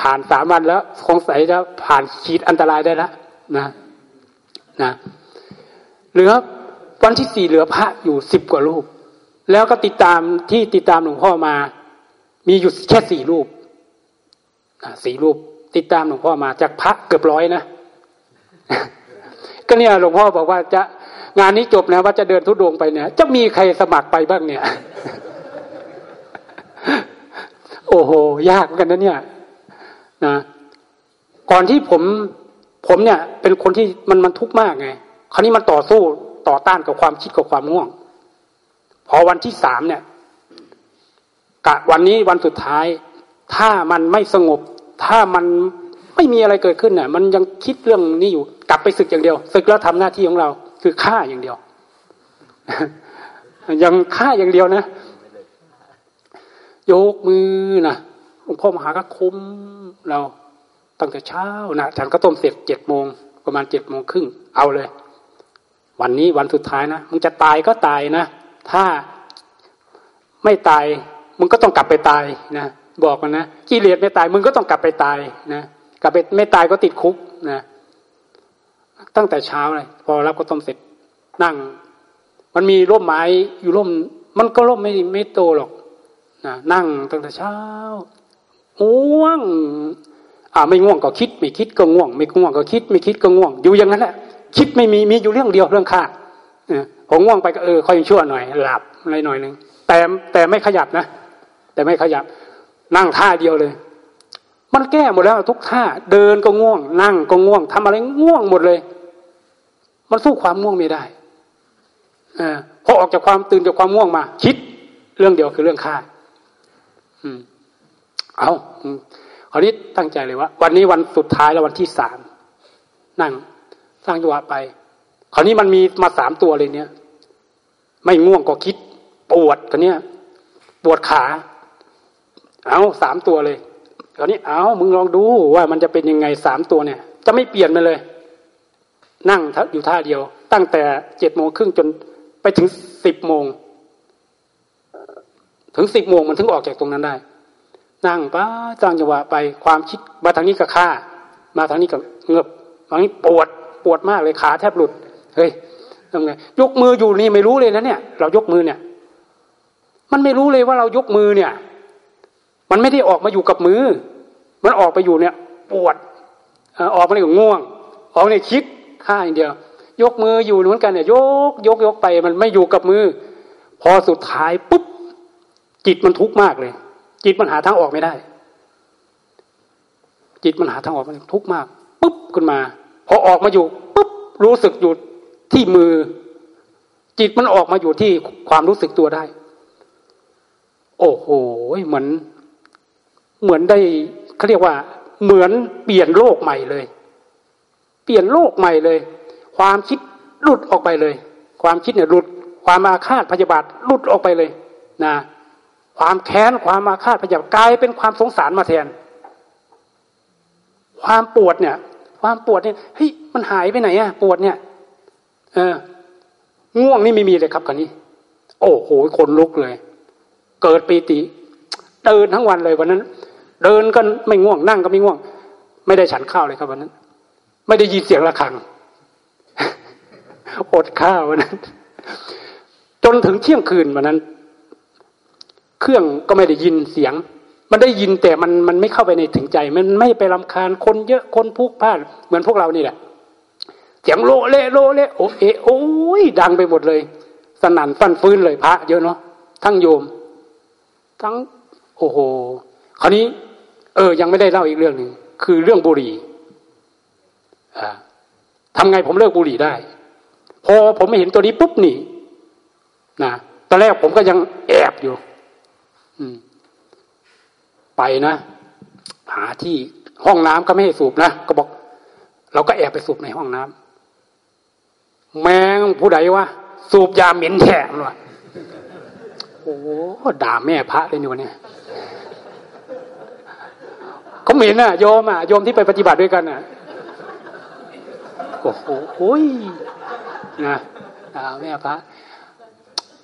ผ่านสามวันแล้วคงใส่จะผ่านขีดอันตรายได้แล้วนะนะเหลือวันที่สี่เหลือพระอยู่สิบกว่ารูป แล้วก็ติดตามที่ติดตามหลวงพ่อมา มีอยู่แค่สี่รูปสี่รูป ติดตามหลวงพ่อมาจากพระเกือบร้อยนะก็เนี่ยหลวงพ่อบอกว่าจะงานนี้จบนะว่าจะเดินทุดงไปเนี่ย จะมีใครสมัครไปบ้างเนี่ย โอ้โห ยากกันนะเนี่ย นะก่อนที่ผมผมเนี่ย เป็นคนที่มันมันทุกข์มากไง คราวนี้มันต่อสู้ต่อต้านกับความคิดกับความง่วง พอวันที่สามเนี่ยกะวันนี้วันสุดท้าย ถ้ามันไม่สงบ ถ้ามันไม่มีอะไรเกิดขึ้นเนี่ยมันยังคิดเรื่องนี้อยู่ กลับไปศึกอย่างเดียวศึกแล้วทำหน้าที่ของเรา คือฆ่าอย่างเดียว ยังฆ่าอย่างเดียวนะ ยกมือนะ หลวงพ่อมหาก็คุ้มเราตั้งแต่เช้านะฉันก็ต้มเสร็จเจ็ดโมงประมาณเจ็ดโมงครึ่งเอาเลย วันนี้วันสุดท้ายนะมึงจะตายก็ตายนะ ถ้าไม่ตายมึงก็ต้องกลับไปตายนะบอกมันนะกิเลสไม่ตายมึงก็ต้องกลับไปตายนะกลับไปไม่ตายก็ติดคุกนะตั้งแต่เช้าเลย พอรับก็ต้มเสร็จนั่ง มันมีร่มไม้อยู่ร่ม มันก็ร่มไม่ไม่โตหรอกนะนั่งตั้งแต่เช้า ง่วง อ่าไม่ง่วงก็คิด ไม่คิดก็ง่วง ไม่ง่วงก็คิด ไม่คิดก็ง่วง อยู่อย่างนั้นแหละคิดไม่มีมีอยู่เรื่องเดียวเรื่องฆ่าผมง่วงไปก็เออค่อยชั่วหน่อย หลับอะไรหน่อยหนึ่งแต่แต่ไม่ขยับนะ แต่ไม่ขยับ นั่งท่าเดียวเลย มันแก้หมดแล้วทุกท่าเดินก็ง่วง นั่งก็ง่วงทำอะไรง่วงหมดเลย มันสู้ความง่วงไม่ได้อพอออกจากความตื่นจากความง่วงมา คิด เรื่องเดียวคือเรื่องฆ่าอืม เอาคราวนี้ตั้งใจเลยว่า วันนี้วันสุดท้ายแล้ววันที่สามนั่งสร้างจังหวะไปคราวนี้มันมีมาสามตัวเลยเนี่ย ไม่ง่วงก็คิด ปวดตอนเนี้ยปวดขา เอาสามตัวเลยคราวนี้เอามึงลองดูว่ามันจะเป็นยังไงสามตัวเนี่ย จะไม่เปลี่ยนมาเลย นั่งอยู่ท่าเดียว ตั้งแต่เจ็ดโมงครึ่งจนไปถึงสิบโมง ถึงสิบโมงมันถึงออกจากตรงนั้นได้ นั่งป้าสร้างจังหวะไปความคิดมาทางนี้ก็ฆ่า มาทางนี้ก็เงือบทางนี้ปวดปวดมากเลยขาแทบหลุดเฮ้ยทำไงยกมืออยู่นี่ไม่รู้เลยนะเนี่ย เรายกมือเนี่ย มันไม่รู้เลยว่าเรายกมือเนี่ย มันไม่ได้ออกมาอยู่กับมือ มันออกไปอยู่เนี่ย ปวดออกมาเลยง่วง ออกเนี่ยคิดฆ่าอย่างเดียว ยกมืออยู่เหมือนกันเนี่ย ยกยกยกไป มันไม่อยู่กับมือ พอสุดท้ายปุ๊บจิตมันทุกข์มากเลย จิตมันหาทางออกไม่ได้ จิตมันหาทางออกมันทุกข์มากปุ๊บขึ้นมา พอออกมาอยู่ปุ๊บรู้สึกอยู่ที่มือ จิตมันออกมาอยู่ที่ความรู้สึกตัวได้ โอ้โหเหมือน เหมือนได้เขาเรียกว่า เหมือนเปลี่ยนโลกใหม่เลย เปลี่ยนโลกใหม่เลย ความคิดหลุดออกไปเลย ความคิดเนี่ยหลุดความอาฆาตพยาบาทหลุดออกไปเลย นะ ความแค้นความอาฆาตพยาบาทกลายเป็นความสงสารมาแทน ความปวดเนี่ย ความปวดเนี่ยเฮ้ยมันหายไปไหนอะปวดเนี่ย เออ ง่วงนี่ไม่มีเลยครับคนนี้ โอ้โหคนลุกเลย เกิดปีติเดินทั้งวันเลยวันนั้น เดินก็ไม่ง่วงนั่งก็ไม่ง่วง ไม่ได้ฉันข้าวเลยครับวันนั้น ไม่ได้ยินเสียงะระฆังอดข้าววันนั้น จนถึงเที่ยงคืนวันนั้น เครื่องก็ไม่ได้ยินเสียง มันได้ยินแต่มันมันไม่เข้าไปในถึงใจ มันไม่ไปรำคาญคนเยอะคนพุกพลาดเหมือนพวกเรานี่แหละเสียงโลเละโลเละโอเอโอ้ยดังไปหมดเลย สนั่นฟันฟื้นเลยพระ เยอะเนาะทั้งโยม ทั้งโอ้โหคราวนี้ เออ ยังไม่ได้เล่าอีกเรื่องหนึ่งคือเรื่องบุหรี่ทำไงผมเลิกบุหรี่ได้ พอผมไม่เห็นตัวนี้ปุ๊บนี่นะตอนแรกผมก็ยังแอบอยู่ ไปนะ หาที่ห้องน้ำก็ไม่ให้สูบนะก็บอก เราก็แอบไปสูบในห้องน้ำแมงผู้ใดวะสูบยาเหม็นแฉะเลยโอ้ด่าแม่พระเลยนี่วันนี้เขาเหม็นอะโยมอะโยมที่ไปปฏิบัติด้วยกันอะโอ้โหนะด่าแม่พระ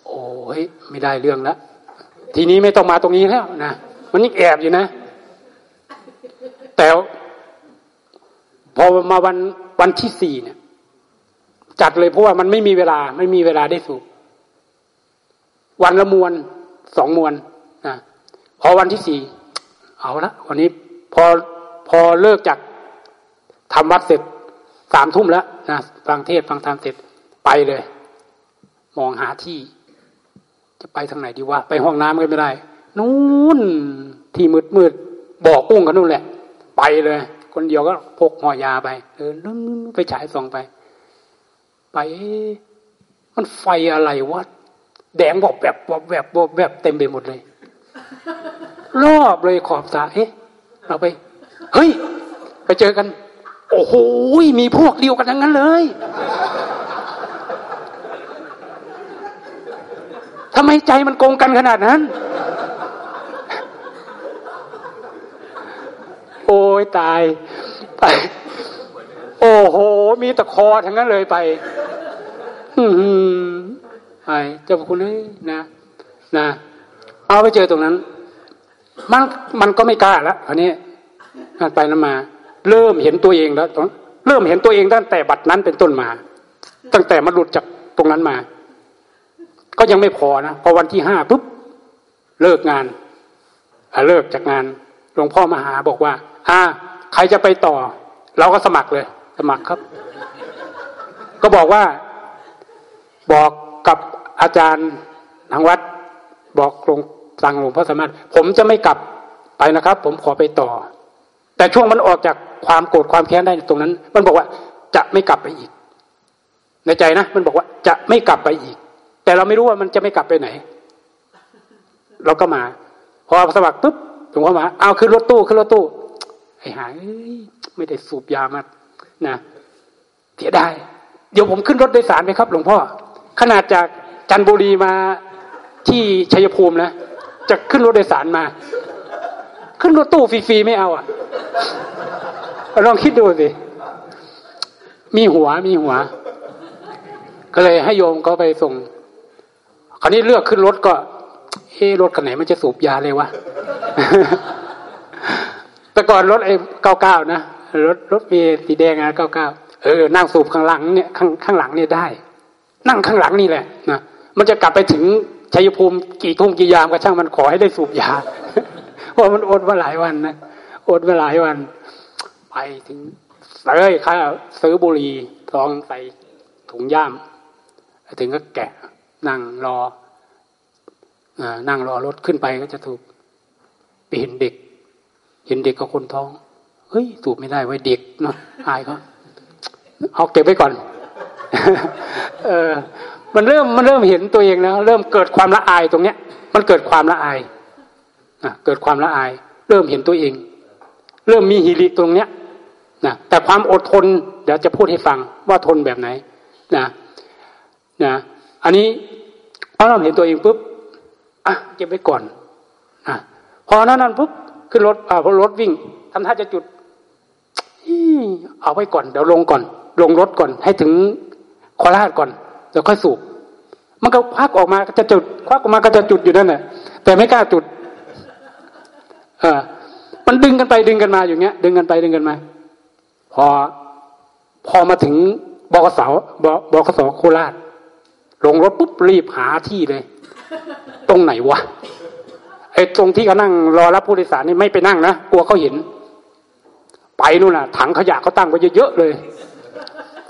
โอ้ยไม่ได้เรื่องแล้ว ทีนี้ไม่ต้องมาตรงนี้แล้วนะมันยังแอบอยู่นะ แต่พอมาวันวันที่สี่เนี่ย จัดเลยเพราะว่ามันไม่มีเวลา ไม่มีเวลาได้สูบวันละมวนสองมวนนะพอวันที่สี่เอาละวันนี้พอพอเลิกจากทำวัดเสร็จสามทุ่มแล้วนะฟังเทศฟังธรรมเสร็จไปเลย มองหาที่ จะไปทางไหนดีวะไปห้องน้ำก็ไม่ได้ นู่นที่มืดมืดบ่อกกุ้งกันนู่นแหละ ไปเลย คนเดียวก็พกห่อยาไปเออนู่นไปฉายส่องไป ไป มันไฟอะไรวะแดงบอกแบบบอกแบบบอกแบบเต็มไปหมดเลย รอบเลยขอบตาเอ๊ะเราไป เฮ้ย ไปเจอกัน โอ้โหมีพวกเดียวกันทั้งนั้นเลย ทำไมใจมันโกงกันขนาดนั้น โอ้ยตายไปโอ้โห มีตะคอทั้งนั้นเลยไป อืมไปเจ้าคุณเอ้ยนะ นะเอาไปเจอตรงนั้น มันมันก็ไม่กล้าล้วอันนี้ไปนั่นมา เริ่มเห็นตัวเองแล้วเริ่มเห็นตัวเองตั้งแต่บัดนั้นเป็นต้นมา ตั้งแต่มันหลุดจากตรงนั้นมา ก็ยังไม่พอนะพอวันที่ห้าปุ๊บเลิกงานเลิกจากงานหลวงพ่อมาหาบอกว่า อ่า ใครจะไปต่อ เราก็สมัครเลย สมัครครับ ก็บอกว่า บอกกับอาจารย์ทางวัด บอกหลวงสั่งหลวงพ่อสามารถ ผมจะไม่กลับไปนะครับ ผมขอไปต่อ แต่ช่วงมันออกจากความโกรธความแค้นได้ตรงนั้น มันบอกว่าจะไม่กลับไปอีก ในใจนะ มันบอกว่าจะไม่กลับไปอีก แต่เราไม่รู้ว่ามันจะไม่กลับไปไหน เราก็มา พอสมัครปุ๊บหลวงพ่อมา เอาขึ้นรถตู้ขึ้นรถตู้ไอ้หายไม่ได้สูบยามานะเสียดายเดี๋ยวผมขึ้นรถโดยสารไปครับ หลวงพ่อ ขนาดจากจันบุรีมาที่ชัยภูมินะจะขึ้นรถโดยสารมา ขึ้นรถตู้ฟรีๆไม่เอาอะลองคิดดูสิ มีหัวมีหัว ก็เลยให้โยมก็ไปส่ง คราวนี้เลือกขึ้นรถก็เฮ้รถคันไหนมันจะสูบยาเลยวะแต่ก่อนรถไอ้เก้าเก้านะรถรถมีสีแดงนะเก้าเก้าเออนั่งสูบข้างหลังเนี่ยข้างข้างหลังเนี่ยได้ นั่งข้างหลังนี่แหละนะมันจะกลับไปถึงชัยภูมิกี่ทุ่มกี่ยามก็ช่างมันขอให้ได้สูบยาเพราะมันอดมาหลายวันนะอดมาหลายวัน ไปถึงเลยค่าซื้อบุหรี่ทองใส่ถุงย่าม ถึงก็แกะ นั่งรออนั่งรอรถขึ้นไปก็จะถูกไปเห็นเด็ก เห็นเด็กกับคนท้อง เฮ้ยสูบไม่ได้ไว้เด็กเนาะอายเขาเอาเก็บไว้ก่อนเออมันเริ่มมันเริ่มเห็นตัวเองนะเริ่มเกิดความละอายตรงเนี้ย มันเกิดความละอายนะเกิดความละอาย เริ่มเห็นตัวเอง เริ่มมีหิริตรงเนี้ยนะแต่ความอดทนเดี๋ยวจะพูดให้ฟังว่าทนแบบไหนนะนะ อันนี้พอเราเห็นตัวเองปุ๊บอะเก็บไว้ก่อนอะพอนั้นนั้นปุ๊บขึ้นรถอ่าพอรถวิ่งทำท่าจะจุดเอาไว้ก่อนเดี๋ยวลงก่อน ลงรถก่อน ให้ถึงโคราชก่อนเดี๋ยวค่อยสูบมันก็ควักออกมาก็จะจุดควักออกมาก็จะจุดอยู่นั่นแหละแต่ไม่กล้าจุด เออมันดึงกันไปดึงกันมาอย่างเงี้ย ดึงกันไปดึงกันมา พอพอมาถึงบกสบกสโคราช ลงรถปุ๊บรีบหาที่เลย ตรงไหนวะไอ้ตรงที่เขานั่งรอรับผู้โดยสารนี่ไม่ไปนั่งนะกลัวเขาเห็น ไปนู่นน่ะ ถังขยะเขาตั้งไว้เยอะๆเลย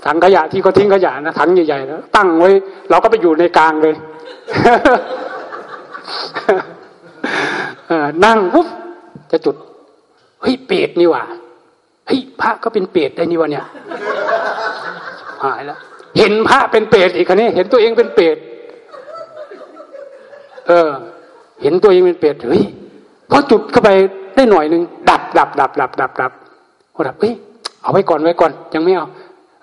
ถังขยะที่เขาทิ้งขยะนะถังใหญ่ๆแล้วตั้งไว้ เราก็ไปอยู่ในกลางเลยนั่งปุ๊บจะจุดเฮ้ยเปรตนี่ว่ะเฮ้ยพระก็เป็นเปรตได้นี่วะเนี่ยหายแล้ว เห็นพระเป็นเปรตอีกคันนี้ เห็นตัวเองเป็นเปรตเออ เห็นตัวเองเป็นเปรตเฮ้ยพอจุดเข้าไปได้หน่อยหนึ่งดับดับดับดับดับดับพอดับเฮ้ยเอาไว้ก่อนไว้ก่อน ยังไม่เอา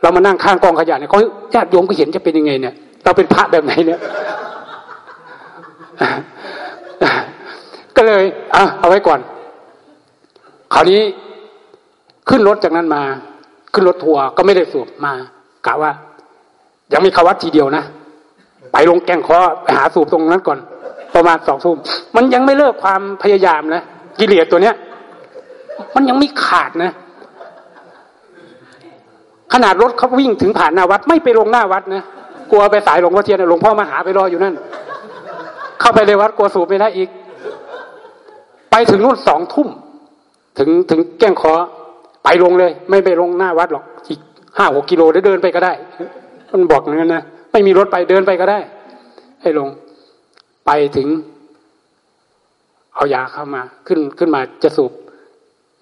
เรามานั่งข้างกองขยะเนี่ยเขาญาติโยมก็เห็นจะเป็นยังไง เนี่ย เราเป็นพระแบบไหนเนี่ยก็เลยอะเอาไว้ก่อน คราวนี้ขึ้นรถจากนั้นมา ขึ้นรถทัวร์ก็ไม่ได้สูบมากะว่า ยังมีขวัดทีเดียวนะ ไปลงแก่งคอไปหาสูบตรงนั้นก่อน ประมาณสองทุ่มมันยังไม่เลิกความพยายามนะกิเลสตัวเนี้ย มันยังไม่ขาดนะ ขนาดรถเขาวิ่งถึงผ่านหน้าวัด ไม่ไปลงหน้าวัดนะกลัวไปสายหลวงพ่อเทียนหลวงพ่อมาหาไปรออยู่นั่น เข้าไปในวัดกลัวสูบไม่ได้อีก ไปถึงนู่นสองทุ่มถึงถึงแก้งคอไปลงเลย ไม่ไปลงหน้าวัดหรอกอีกห้าหกกิโลได้เดินไปก็ได้ มันบอกอย่างนั้นนะไม่มีรถไปเดินไปก็ได้ ให้ลงไปถึง เอายาเข้ามา ขึ้นขึ้นมาจะสูบ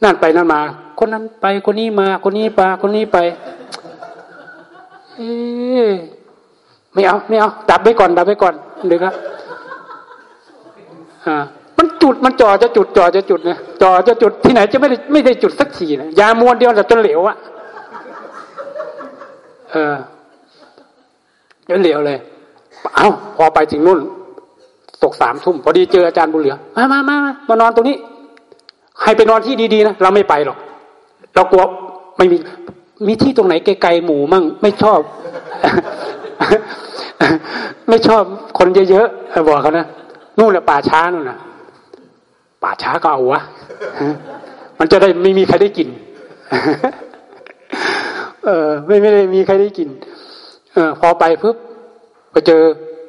นั่นไปนั่นมา คนนั้นไปคนนี้มา คนนี้ไปคนนี้ไปเอไม่เอาไม่เอาดับไว้ก่อนดับไว้ก่อนเดี๋ยวครับอ่ามันจุดมันจ่อจะจุดจ่อจะจุดเนะจ่อจะจุดที่ไหนจะไม่ได้ไม่ได้จุดสักทีนะยามวนเดียวแต่จนเหลวอะเออ เหลวเลย เอาพอไปถึงนู่นตกสามทุ่มพอดีเจออาจารย์บุญเหลือมามามามามานอนตรงนี้ ให้ไปนอนที่ดีๆนะเราไม่ไปหรอก เรากลัวไม่มีมีที่ตรงไหนไกลๆหมู่มั่งไม่ชอบ ไม่ชอบคนเยอะๆบอกเขานะนู่นแหละป่าช้านู่นนะป่าช้าก็เอาวะมันจะได้ไม่มีใครได้กิน เออ ไม่ไม่ได้มีใครได้กิน ออพอไปปุ๊บไปเจอ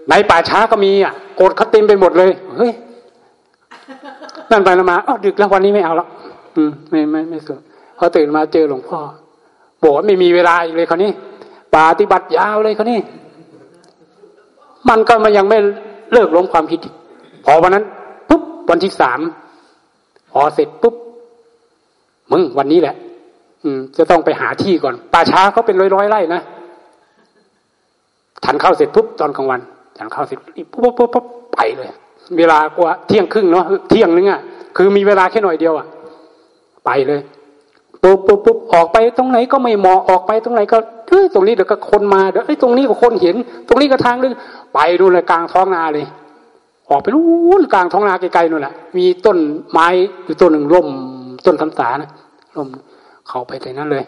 ในป่าช้าก็มีอะโกดเขาเต็มไปหมดเลยเฮ้ยนั่นไปมาอ๋อดึกแล้ววันนี้ไม่เอาแล้วอืมไม่ไม่ไม่สวดพอตื่นมาเจอหลวงพ่อบอกว่าไม่มีเวลาอีกเลยเขานี่ปฏิบัติยาวเลยเขานี่มันก็มายังไม่เลิกล้มความคิด พอวันนั้นปุ๊บวันที่สามพอเสร็จปุ๊บมึงวันนี้แหละ อืม จะต้องไปหาที่ก่อนป่าช้าเขาเป็นร้อยร้อยไร่นะ ฉันเข้าเสร็จปุ๊บตอนกลางวัน ฉันเข้าเสร็จปุ๊บปุ๊บปุ๊บไปเลย เวลากว่าเที่ยงครึ่งเนาะเที่ยงนึงอะคือมีเวลาแค่หน่อยเดียวอะ ไปเลยปุ๊บปุ๊บปุ๊บออกไปตรงไหนก็ไม่เหมาะออกไปตรงไหนก็เฮ้ยตรงนี้เดี๋ยวก็คนมาเดี๋ยวไอ้ตรงนี้ก็คนเห็น ตรงนี้ก็ทางนึงไปดูเลยกลางท้องนาเลย ออกไปนู้นกลางท้องนาไกลๆนู่นแหละมีต้นไม้อยู่ต้นหนึ่งร่มต้นคำสานะร่มเขาไปในนั้นเลย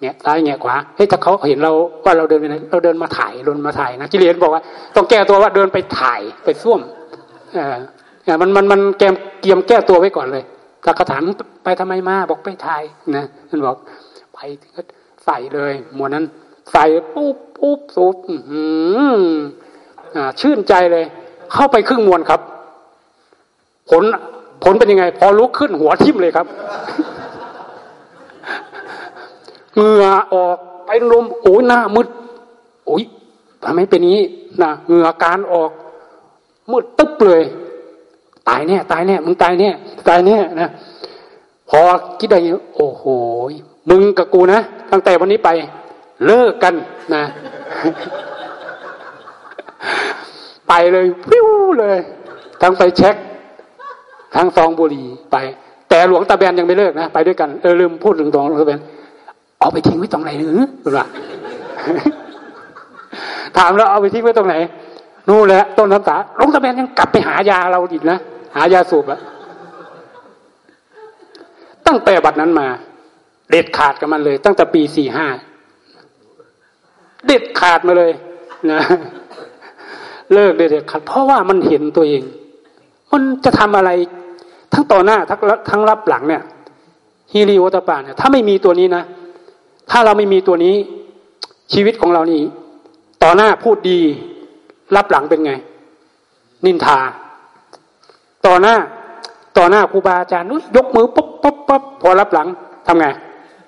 เนี่ยซ้ายเนี่ยขวาเฮ้ยถ้าเขาเห็นเราว่าเราเดินไปไหนเราเดินมาถ่ายเดินมาถ่ายนะจิเลียนบอกว่าต้องแก้ตัวว่าเดินไปถ่ายไปส้วมเออมันมันมันแกมเกียมแก้ตัวไว้ก่อนเลยถ้าเขาถามไปทำไมมาบอกไปถ่ายนะมันบอกไปใส่เลยหมวดนั้น ใส่ปุ๊บปุ๊บสูบอ่าชื่นใจเลย เข้าไปครึ่งมวลครับ ผลผลเป็นยังไง พอลุกขึ้นหัวทิ่มเลยครับ เหงื่อออกไปลมโอ้ยหน้ามืดโอ้ยทำไมเป็นนี้นะเหงื่อการออกมืดตึ๊บเลยตายแน่ตายแน่มึงตายแน่ตายแน่นะพอคิดได้โอ้โหมึงกับกูนะตั้งแต่วันนี้ไป เลิกกันนะ ไปเลยพิ้วเลย ทั้งไฟเช็ค ทั้งซองบุหรี่ไป แต่หลวงตาแบนยังไม่เลิกนะ ไปด้วยกันเออลืมพูดถึงตรงหลวงตาแบน เอาไปทิ้งไว้ตรงไหนหรือเป็นว่าถามแล้วเอาไปทิ้งไว้ตรงไหน นู่นแหละต้นน้ำตาหลวงตาแบนยังกลับไปหายาเราอีกนะหายาสูบอะตั้งแต่บัดนั้นมา เด็ดขาดกับมันเลย ตั้งแต่ปีสี่ห้าเด็ดขาดมาเลยนะเลิกเด็ดขาดเพราะว่ามันเห็นตัวเอง มันจะทำอะไร ทั้งต่อหน้าทั้งทั้งรับหลังเนี่ยฮิริโอตปาเนี่ยถ้าไม่มีตัวนี้นะ ถ้าเราไม่มีตัวนี้ ชีวิตของเรานี่ ต่อหน้าพูดดี รับหลังเป็นไง นินทา ต่อหน้า ต่อหน้าครูบาอาจารย์นุยกมือปุ๊บปุ๊บปุ๊บพอรับหลังทำไง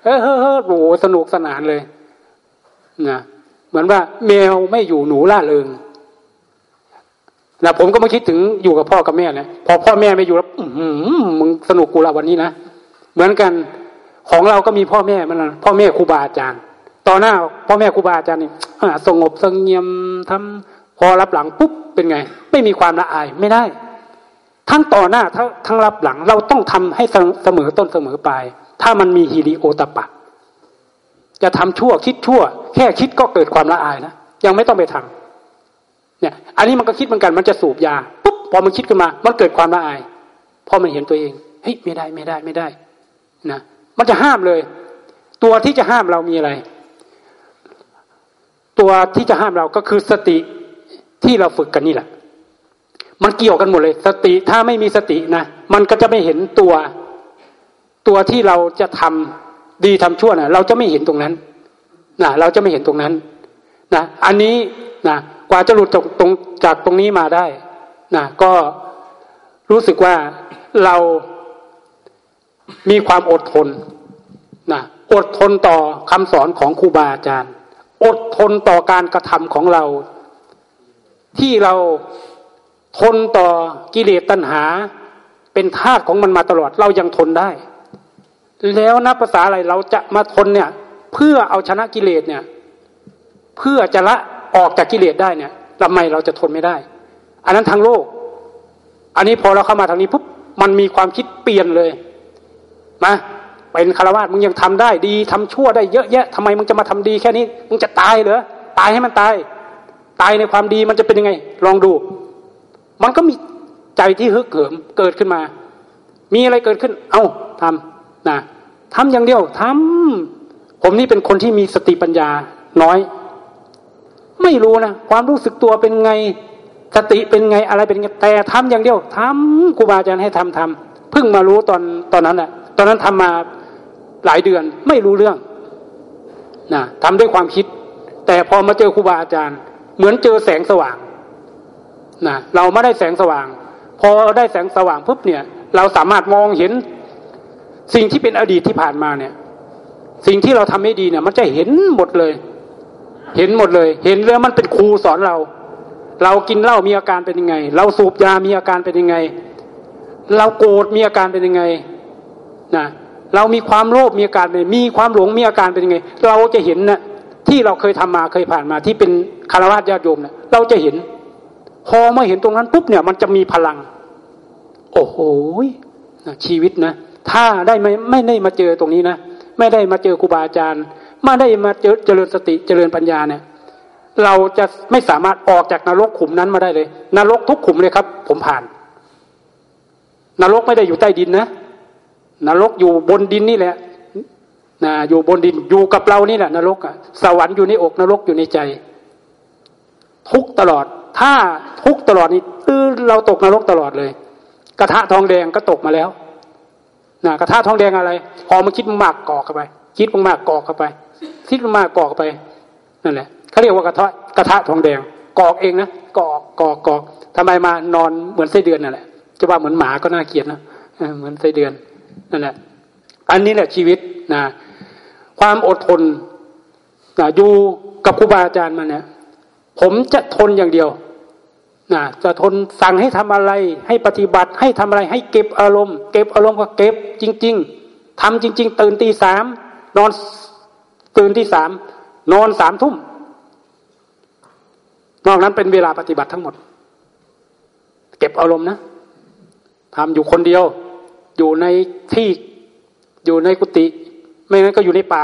เฮ้ยเฮ้โอ้โหสนุกสนานเลยนะเหมือนว่า แมวไม่อยู่หนูล่าเริงนะผมก็มาคิดถึงอยู่กับพ่อกับแม่นะพอพ่อแม่ไม่อยู่แล้วมึงสนุกกูละวันนี้นะเหมือนกัน ของเราก็มีพ่อแม่มันพ่อแม่ครูบาอาจารย์ ต่อหน้าพ่อแม่ครูบาอาจารย์นี่สงบสงเงียมทำพอรับหลังปุ๊บเป็นไง ไม่มีความละอายไม่ได้ ทั้งต่อหน้าทั้งทั้งรับหลังเราต้องทำให้เสมอต้นเสมอปลายถ้ามันมีฮีริโอตปะ จะทำชั่วคิดชั่ว แค่คิดก็เกิดความละอายนะยังไม่ต้องไปทำเนี่ย อันนี้มันก็คิดเหมือนกันมันจะสูบยาปุ๊บพอมันคิดขึ้นมา มันเกิดความละอายพอมันเห็นตัวเองเฮ้ยไม่ได้ไม่ได้ไม่ได้นะ มันจะห้ามเลย ตัวที่จะห้ามเรามีอะไร ตัวที่จะห้ามเราก็คือสติที่เราฝึกกันนี่แหละ มันเกี่ยวกันหมดเลย สติถ้าไม่มีสตินะมันก็จะไม่เห็นตัวตัวที่เราจะทำดีทำชั่วนะเราจะไม่เห็นตรงนั้นนะเราจะไม่เห็นตรงนั้นนะอันนี้นะกว่าจะหลุดจากตรงจากตรงนี้มาได้นะก็รู้สึกว่าเรา มีความอดทนนะอดทนต่อคำสอนของครูบาอาจารย์ อดทนต่อการกระทำของเรา ที่เราทนต่อกิเลสตัณหา เป็นธาตุของมันมาตลอดเรายังทนได้ แล้วนับภาษาอะไรเราจะมาทนเนี่ย เพื่อเอาชนะกิเลสเนี่ย เพื่อจะละออกจากกิเลสได้เนี่ยทำไมเราจะทนไม่ได้ อันนั้นทางโลก อันนี้พอเราเข้ามาทางนี้ปุ๊บมันมีความคิดเปลี่ยนเลย มาเป็นคารวะมึงยังทำได้ดีทำชั่วได้เยอะแยะทำไมมึงจะมาทำดีแค่นี้ มึงจะตายเหรอตายให้มันตาย ตายในความดีมันจะเป็นยังไง ลองดู มันก็มีใจที่ฮึกเหิมเกิดขึ้นมา มีอะไรเกิดขึ้น เอา้าทำนะทำอย่างเดียวทำผมนี่เป็นคนที่มีสติปัญญาน้อย ไม่รู้นะความรู้สึกตัวเป็นไงสติเป็นไงอะไรเป็นไงแต่ทำอย่างเดียวทำครูบาอาจารย์ให้ทำทำเพิ่งมารู้ตอนตอนนั้นแหละ ตอนนั้นทำมาหลายเดือนไม่รู้เรื่องนะทำด้วยความคิด แต่พอมาเจอครูบาอาจารย์ เหมือนเจอแสงสว่างนะเราไม่ได้แสงสว่าง พอได้แสงสว่างปุ๊บเนี่ย เราสามารถมองเห็นสิ่งที่เป็นอดีตที่ผ่านมาเนี่ย สิ่งที่เราทำไม่ดีเนี่ย มันจะเห็นหมดเลย เห็นหมดเลย เห็นแล้วมันเป็นครูสอนเรา เรากินเหล้ามีอาการเป็นยังไง เราสูบยามีอาการเป็นยังไง เราโกรธมีอาการเป็นยังไง นะเรามีความโลภมีอาการเป็นมีความหลงมีอาการเป็นยังไง เราจะเห็นนะที่เราเคยทำมาเคยผ่านมาที่เป็นคารวะญาติโยมเนะเราจะเห็น พอมาเห็นตรงนั้นปุ๊บเนี่ย มันจะมีพลัง โอ้โหนะชีวิตนะถ้าได้ไม่ไม่ได้มาเจอตรงนี้นะไม่ได้มาเจอครูบาอาจารย์ไม่ได้มาเจอเจริญสติเจริญปัญญาเนี่ย เราจะไม่สามารถออกจากนรกขุมนั้นมาได้เลย นรกทุกขุมเลยครับ ผมผ่าน นรกไม่ได้อยู่ใต้ดินนะ นรกอยู่บนดินนี่แหละนะอยู่บนดินอยู่กับเรานี่แหละ นรกอะสวรรค์อยู่ในอกนรกอยู่ในใจ ทุกตลอด ถ้าทุกตลอดนี่ตื้อเราตกนรกตลอดเลย กระทะทองแดงก็ตกมาแล้วนะกระทะทองแดงอะไร พอมาคิดมากกอกเข้าไป คิดมากกอกเข้าไป คิดมากกอกเข้าไปนั่นแหละเขาเรียกว่ากระทะกระทะทองแดงกอกเองนะกอกกอกกอกทำไมมานอนเหมือนไส้เดือนนั่นแหละจะว่าเหมือนหมาก็น่าเกลียดนะเหมือนไส้เดือน นั่นแหละอันนี้แหละชีวิตนะความอดทนนะอยู่กับครูบาอาจารย์มาเนี่ยผมจะทนอย่างเดียวนะจะทนสั่งให้ทำอะไร ให้ปฏิบัติให้ทำอะไรให้เก็บอารมณ์ เก็บอารมณ์ก็เก็บจริง ๆทำจริง ๆ ตื่นตีสามนอนตื่นที่สามนอนสามทุ่มนอกนั้นเป็นเวลาปฏิบัติทั้งหมด เก็บอารมณ์นะทำอยู่คนเดียว อยู่ในที่อยู่ในกุฏิไม่งั้นก็อยู่ในป่า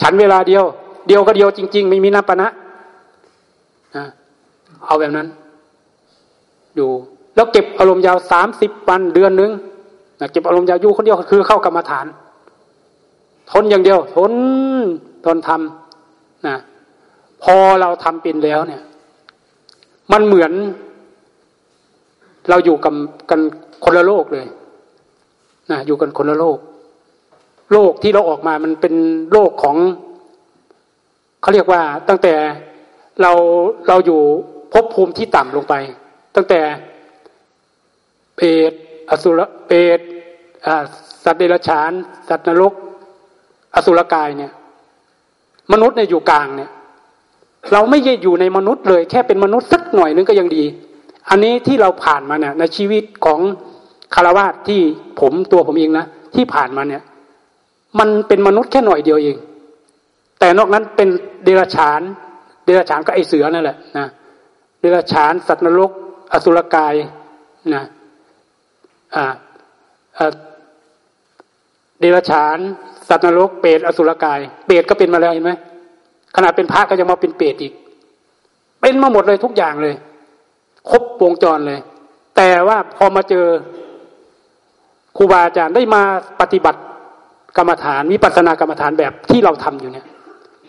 ฉันเวลาเดียว เดียวก็เดียวจริง ๆ ไม่มีน้ำปะนะนะเอาแบบนั้นอยู่แล้วเก็บอารมณ์ยาวสามสิบวันเดือนนึงนะเก็บอารมณ์ยาวอยู่คนเดียวคือเข้ากรรมฐาน ทนอย่างเดียว ทนทนทำนะพอเราทำเป็นแล้วเนี่ย มันเหมือน เราอยู่กับกันคนละโลกเลยนะอยู่กันคนละโลก โลกที่เราออกมามันเป็นโลกของเขาเรียกว่าตั้งแต่เราเราอยู่ภพภูมิที่ต่ำลงไป ตั้งแต่เปรตอสุรเปรตสัตว์เดรัจฉาน สัตว์นรก อสุรกายเนี่ย มนุษย์เนี่ยอยู่กลางเนี่ย เราไม่ได้อยู่ในมนุษย์เลย แค่เป็นมนุษย์สักหน่อยนึงก็ยังดี อันนี้ที่เราผ่านมาเนี่ยในชีวิตของคารวะที่ผมตัวผมเองนะที่ผ่านมาเนี่ย มันเป็นมนุษย์แค่หน่อยเดียวเอง แต่นอกนั้นเป็นเดรัจฉาน เดรัจฉานก็ไอเสือนั่นแหละนะเดรัจฉานสัตว์นรก อสุรกายนะอ่าเดรัจฉาน สัตว์นรกเปรตอสุรกาย เปรตก็เป็นมาแล้วเห็นไหมขนาดเป็นพระก็ยังมาเป็นเปรตอีก เป็นมาหมดเลยทุกอย่างเลย ครบวงจรเลย แต่ว่าพอมาเจอครูบาอาจารย์ได้มาปฏิบัติกรรมฐานวิปัสสนากรรมฐานแบบที่เราทำอยู่เนี่ย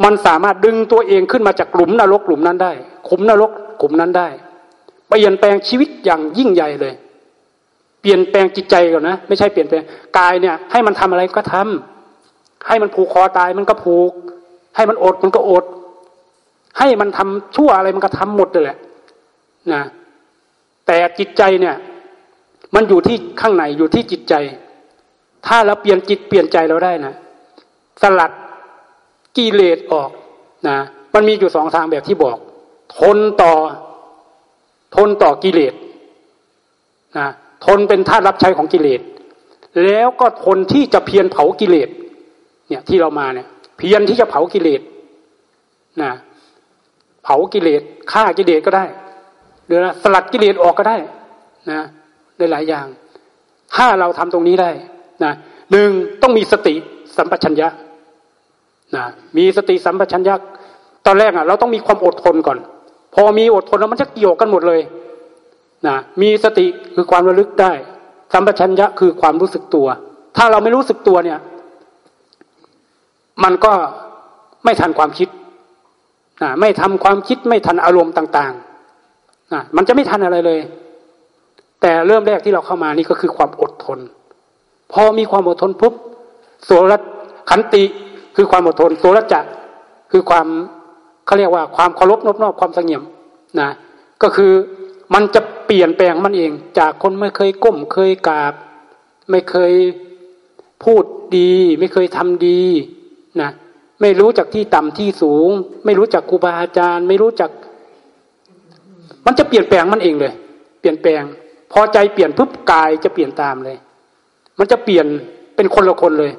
มันสามารถดึงตัวเองขึ้นมาจากกลุ่มนรกกลุ่มนั้นได้ขุมนรกกลุ่มนั้นได้เปลี่ยนแปลงชีวิตอย่างยิ่งใหญ่เลย เปลี่ยนแปลงจิตใจก่อนนะไม่ใช่เปลี่ยนแปลงกายเนี่ย ให้มันทำอะไรก็ทำให้มันผูกคอตายมันก็ผูก ให้มันอดมันก็อด ให้มันทำชั่วอะไรมันก็ทำหมดเลยแหละนะ แต่จิตใจเนี่ย มันอยู่ที่ข้างในอยู่ที่จิตใจ ถ้าเราเปลี่ยนจิตเปลี่ยนใจเราได้นะสลัดกิเลสออกนะมันมีอยู่สองทางแบบที่บอก ทนต่อทนต่อกิเลสนะทนเป็นท่ารับใช้ของกิเลส แล้วก็ทนที่จะเพียรเผากิเลสเนี่ยที่เรามาเนี่ย เพียรที่จะเผากิเลสนะเผากิเลสฆ่ากิเลสก็ได้ หรือสลัดกิเลสออกก็ได้นะได้หลายอย่าง ถ้าเราทำตรงนี้ได้นะหนึ่งต้องมีสติสัมปชัญญะนะมีสติสัมปชัญญะตอนแรกอะ เราต้องมีความอดทนก่อน พอมีอดทนแล้วมันจะเกี่ยวกันหมดเลยนะมีสติคือความระลึกได้สัมปชัญญะคือความรู้สึกตัว ถ้าเราไม่รู้สึกตัวเนี่ย มันก็ไม่ทันความคิดนะไม่ทำความคิดไม่ทันอารมณ์ต่างนะ มันจะไม่ทันอะไรเลย แต่เริ่มแรกที่เราเข้ามานี่ก็คือความอดทน พอมีความอดทนปุ๊บโสรขันติคือความอดทนโสรจะคือความเขาเรียกว่าความเคารพนบนอบความสงบนะก็คือมันจะเปลี่ยนแปลงมันเอง จากคนไม่เคยก้ม เคยกราบ ไม่เคยพูดดี ไม่เคยทำดีนะไม่รู้จักที่ต่ำที่สูง ไม่รู้จักครูบาอาจารย์ ไม่รู้จัก มันจะเปลี่ยนแปลงมันเองเลย เปลี่ยนแปลง พอใจเปลี่ยนปุ๊บกายจะเปลี่ยนตามเลย มันจะเปลี่ยนเป็นคนละคนเลย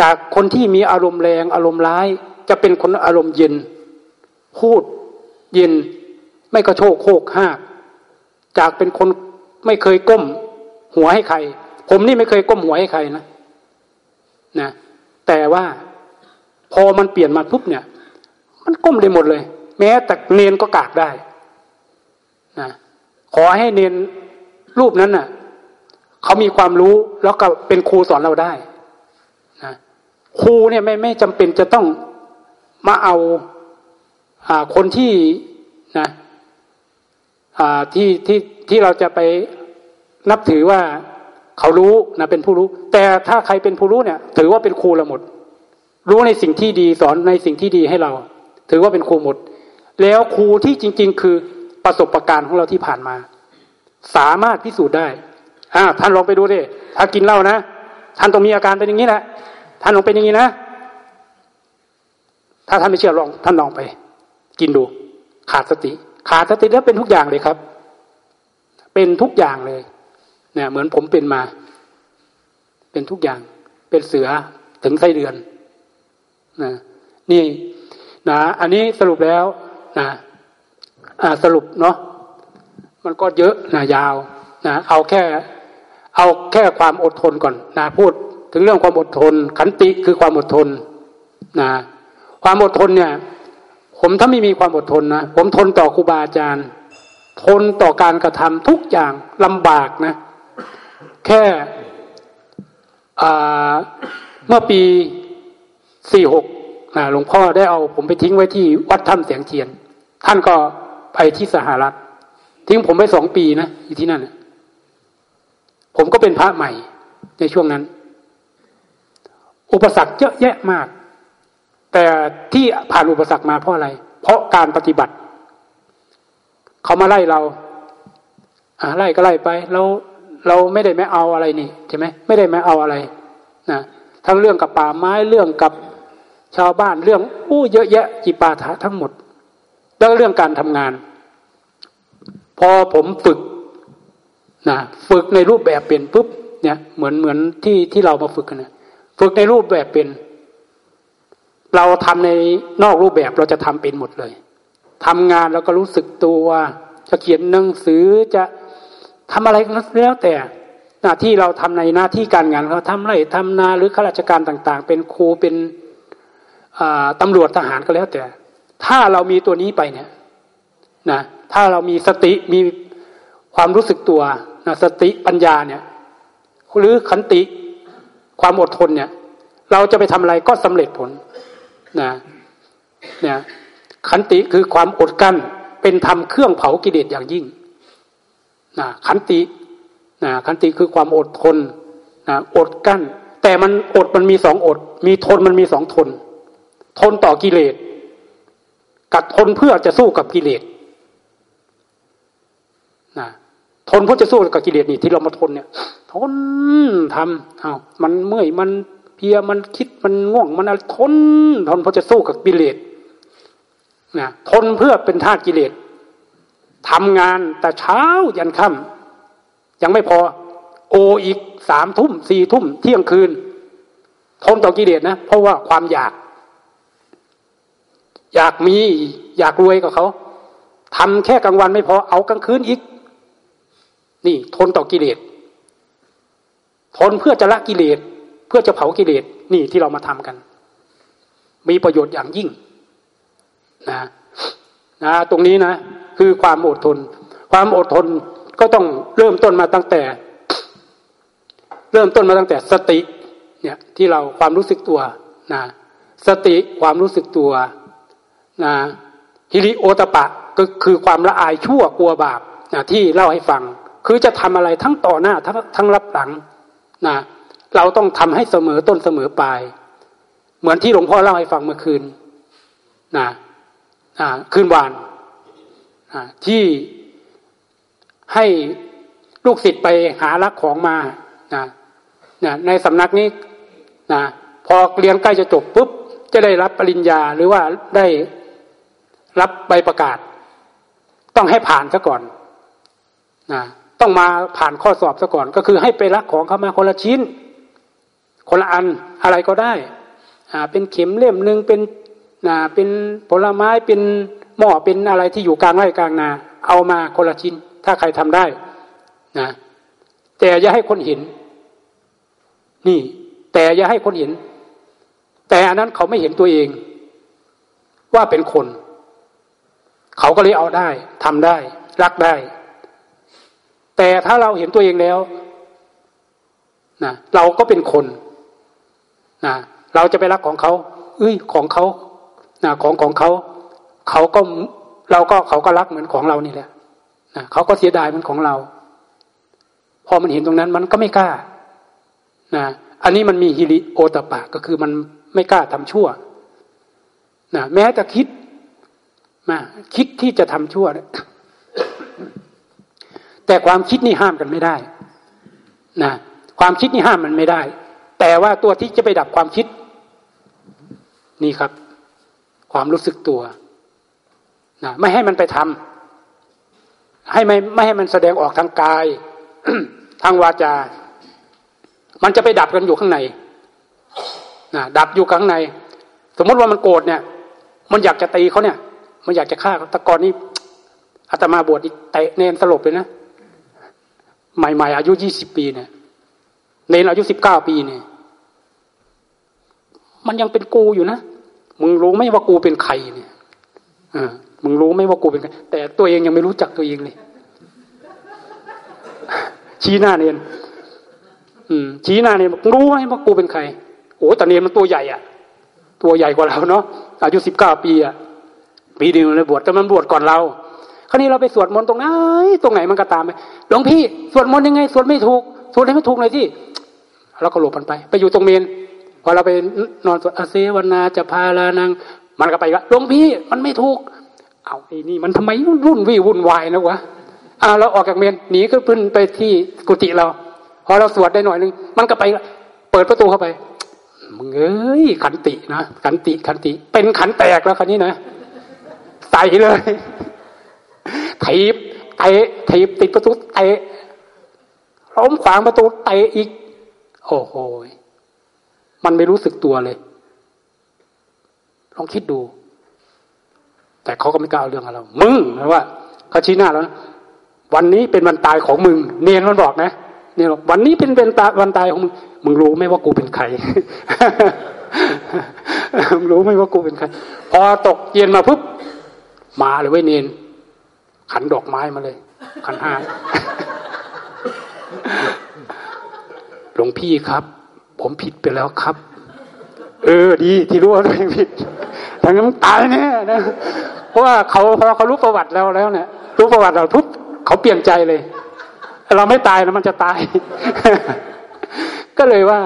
จากคนที่มีอารมณ์แรงอารมณ์ร้าย จะเป็นคนอารมณ์เย็น พูดเย็น ไม่กระโชกโคกห้าจากเป็นคนไม่เคยก้ม หัวให้ใคร ผมนี่ไม่เคยก้มหัวให้ใครนะนะแต่ว่าพอมันเปลี่ยนมาปุ๊บเนี่ย มันก้มได้หมดเลย แม้แต่เนนก็กากได้นะขอให้เนนรูปนั้นน่ะเขามีความรู้แล้วก็เป็นครูสอนเราได้นะครูเนี่ยไม่ไม่จำเป็นจะต้องมาเอาอาคนที่นะที่ที่ที่เราจะไปนับถือว่าเขารู้นะเป็นผู้รู้ แต่ถ้าใครเป็นผู้รู้เนี่ย ถือว่าเป็นครูเราหมด รู้ในสิ่งที่ดีสอนในสิ่งที่ดีให้เรา ถือว่าเป็นครูหมด แล้วครูที่จริง ๆ คือประสบะการณ์ของเราที่ผ่านมา สามารถพิสูจน์ได้อ่าท่านลองไปดูดิถ้ากินเหล้านะท่านต้องมีอาการเป็นอย่างนี้แหละท่านลองเป็นอย่างนี้นะ ถ้าท่านไม่เชื่อลอง ท่านลองไป กินดู ขาดสติ ขาดสติแล้วเป็นทุกอย่างเลยครับ เป็นทุกอย่างเลย เนี่ย เหมือนผมเป็นมา เป็นทุกอย่าง เป็นเสือถึงไส้เดือนนะนี่นะอันนี้สรุปแล้ว นะสรุปเนาะมันก็เยอะนะยาวนะเอาแค่ เอาแค่ความอดทนก่อนนะพูดถึงเรื่องความอดทน ขันติคือความอดทนนะความอดทนเนี่ย ผมถ้าไม่มีความอดทนนะผมทนต่อครูบาอาจารย์ ทนต่อการกระทำทุกอย่างลำบากนะ แค่เมื่อปีสี่หกหลวงพ่อได้เอาผมไปทิ้งไว้ที่วัดถ้ำเสียงเทียน ท่านก็ไปที่สหรัฐ ทิ้งผมไปสองปีนะอยู่ที่นั่นผมก็เป็นพระใหม่ในช่วงนั้น อุปสรรคเยอะแยะมาก แต่ที่ผ่านอุปสรรคมาเพราะอะไร เพราะการปฏิบัติ เขามาไล่เราไล่ก็ไล่ไปเราเราไม่ได้ไม่เอาอะไรนี่ใช่ไหมไม่ได้ไม่เอาอะไรนะทั้งเรื่องกับป่าไม้เรื่องกับชาวบ้านเรื่องอู้เยอะแยะจีปาถะทั้งหมด แล้วเรื่องการทำงาน พอผมฝึกนะฝึกในรูปแบบเป็นปุ๊บเนี่ยเหมือนเหมือนที่ที่เรามาฝึกกันนะฝึกในรูปแบบเป็น เราทำในนอกรูปแบบเราจะทำเป็นหมดเลยทำงานแล้วก็รู้สึกตัวจะเขียนหนังสือจะทำอะไรก็แล้วแต่ หน้าที่เราทำในหน้าที่การงานเราทำไรทำนาหรือข้าราชการต่าง ๆ เป็นครูเป็นตำรวจทหารก็แล้วแต่ ถ้าเรามีตัวนี้ไปเนี่ยนะถ้าเรามีสติมีความรู้สึกตัวนะสติปัญญาเนี่ย หรือขันติความอดทนเนี่ย เราจะไปทำอะไรก็สำเร็จผลนะเนี่ยขันติคือความอดกั้นเป็นทำเครื่องเผากิเลสอย่างยิ่งนะขันตินะขันติคือความอดทนนะอดกั้น แต่มันอดมันมีสองอด มีทนมันมีสองทน ทนต่อกิเลส กับทนเพื่อจะสู้กับกิเลสนะทนเพื่อจะสู้กับกิเลสนี่ที่เรามาทนเนี่ย ทนทำเอามันเมื่อยมันเพียมันคิดมันง่วงมันทน ทนเพื่อจะสู้กับกิเลสนะทนเพื่อเป็นธาตุกิเลสทำงานแต่เช้ายันค่ำยังไม่พอ โออีกสามทุ่มสี่ทุ่มเที่ยงคืน ทนต่อกิเลสนะ เพราะว่าความอยาก อยากมีอยากรวยกับเขาทำแค่กลางวันไม่พอเอากลางคืนอีก นี่ทนต่อกิเลสทนเพื่อจะละกิเลสเพื่อจะเผากิเลสนี่ที่เรามาทำกัน มีประโยชน์อย่างยิ่งนะนะตรงนี้นะ คือความอดทน ความอดทนก็ต้องเริ่มต้นมาตั้งแต่ เริ่มต้นมาตั้งแต่สติ เนี่ยที่เราความรู้สึกตัวนะสติความรู้สึกตัว นะฮิริโอตปะก็คือความละอายชั่วกลัวบาปนะที่เล่าให้ฟัง คือจะทำอะไรทั้งต่อหน้าทั้งทั้งรับหลังนะเราต้องทำให้เสมอต้นเสมอปลาย เหมือนที่หลวงพ่อเล่าให้ฟังเมื่อคืนนะคืนวานที่ให้ลูกศิษย์ไปหารักของมานะนะในสำนักนี้นะพอเรียนใกล้จะจบปุ๊บ จะได้รับปริญญาหรือว่าได้ รับใบประกาศ ต้องให้ผ่านซะก่อนนะต้องมาผ่านข้อสอบซะก่อน ก็คือให้ไปรักของเข้ามาคนละชิ้น คนละอันอะไรก็ได้อ่าเป็นเข็มเล่มหนึ่งเป็นนะเป็นผลไม้เป็นหม้อเป็นอะไรที่อยู่กลางไร่กลางนา เอามาคนละชิ้น ถ้าใครทำได้นะแต่อย่าให้คนเห็น นี่ แต่อย่าให้คนเห็น แต่อันนั้นเขาไม่เห็นตัวเอง ว่าเป็นคน เขาก็เลยเอาได้ทำได้ รักได้ แต่ถ้าเราเห็นตัวเองแล้วนะเราก็เป็นคนนะเราจะไปรักของเขา เอ้ยของเขานะของของเขา เขาก็เราก็เขาก็รักเหมือนของเรานี่แหละนะเขาก็เสียดายเหมือนของเรา พอมันเห็นตรงนั้นมันก็ไม่กล้านะอันนี้มันมีฮิริโอตปะก็คือมันไม่กล้าทำชั่วนะแม้แต่คิด มาคิดที่จะทำชั่วแต่ความคิดนี่ห้ามกันไม่ได้นะความคิดนี่ห้ามมันไม่ได้ แต่ว่าตัวที่จะไปดับความคิด นี่ครับ ความรู้สึกตัวนะไม่ให้มันไปทำให้ไม่ไม่ให้มันแสดงออกทางกายทางวาจา มันจะไปดับกันอยู่ข้างในนะดับอยู่ข้างใน สมมติว่ามันโกรธเนี่ย มันอยากจะตีเขาเนี่ย มันอยากจะฆ่าตะกอนนี้อาตมาบวชอีกเตะเนนสลบเลยนะใหม่ๆอายุยี่สิบปีเนี่ยเนนอายุสิบเก้าปีเนี่ยมันยังเป็นกูอยู่นะมึงรู้ไหมว่ากูเป็นใครเนี่ยอมึงรู้ไหมว่ากูเป็นใครแต่ตัวเองยังไม่รู้จักตัวเองเลยชี้หน้าเนนอืม ชี้หน้าเนนรู้ไหมว่ากูเป็นใครโอ้แต่เนนมันตัวใหญ่อะตัวใหญ่กว่าเราเนาะอายุสิบเก้าปีอะ ปีเดียวเลยบวชแต่มันบวชก่อนเราคราวนี้เราไปสวดมนต์ตรงไหนตรงไหนมันก็ตามไปหลวงพี่สวดมนต์ยังไงสวดไม่ถูกสวดให้ไม่ถูกเลยที่เราก็หลบมันไป ไปอยู่ตรงเมนพอเราไปนอนสวดอาเซวนาจะพาลานัง มันก็ไปว่าหลวงพี่มันไม่ถูก เอาไอ้นี่มันทำไมวุ่นวี่วุ่นวายนะวะอ่าเราออกจากเมนหนีก็ขึ้นไปที่กุฏิเราพอเราสวดได้หน่อยนึงมันก็ไปเปิดประตูเข้าไปมึงเอ้ยขันตินะขันติขันติ เป็นขันแตกแล้วคันนี้นะ ใส่เลยถีบเตะถีบติดประตูเตะล้มขวางประตูเตะอีก โอ้โหมันไม่รู้สึกตัวเลย ลองคิดดู แต่เขาก็ไม่กล้าเอาเรื่องอะไรมึงนะว่าเขาชี้หน้าแล้วนะวันนี้เป็นวันตายของมึง เนียนมันบอกนะเนี่ยวันนี้เป็นเป็นวันตายของมึง มึงรู้ไหมว่ากูเป็นใคร มึงรู้ไหมว่ากูเป็นใคร พอตกเย็นมาปุ๊บ มาเลยไว้เนนขันดอกไม้มาเลย ขันห้าหลวงพี่ครับ ผมผิดไปแล้วครับ เออ ดี ที่รู้ว่าตัวเองผิดทางนั้นตายแน่นะเพราะว่าเขาพอเขารู้ประวัติแล้วแล้วเนี่ยรู้ประวัติเราทุบเขาเปลี่ยนใจเลย เราไม่ตายนะมันจะตาย ก็เลยว่า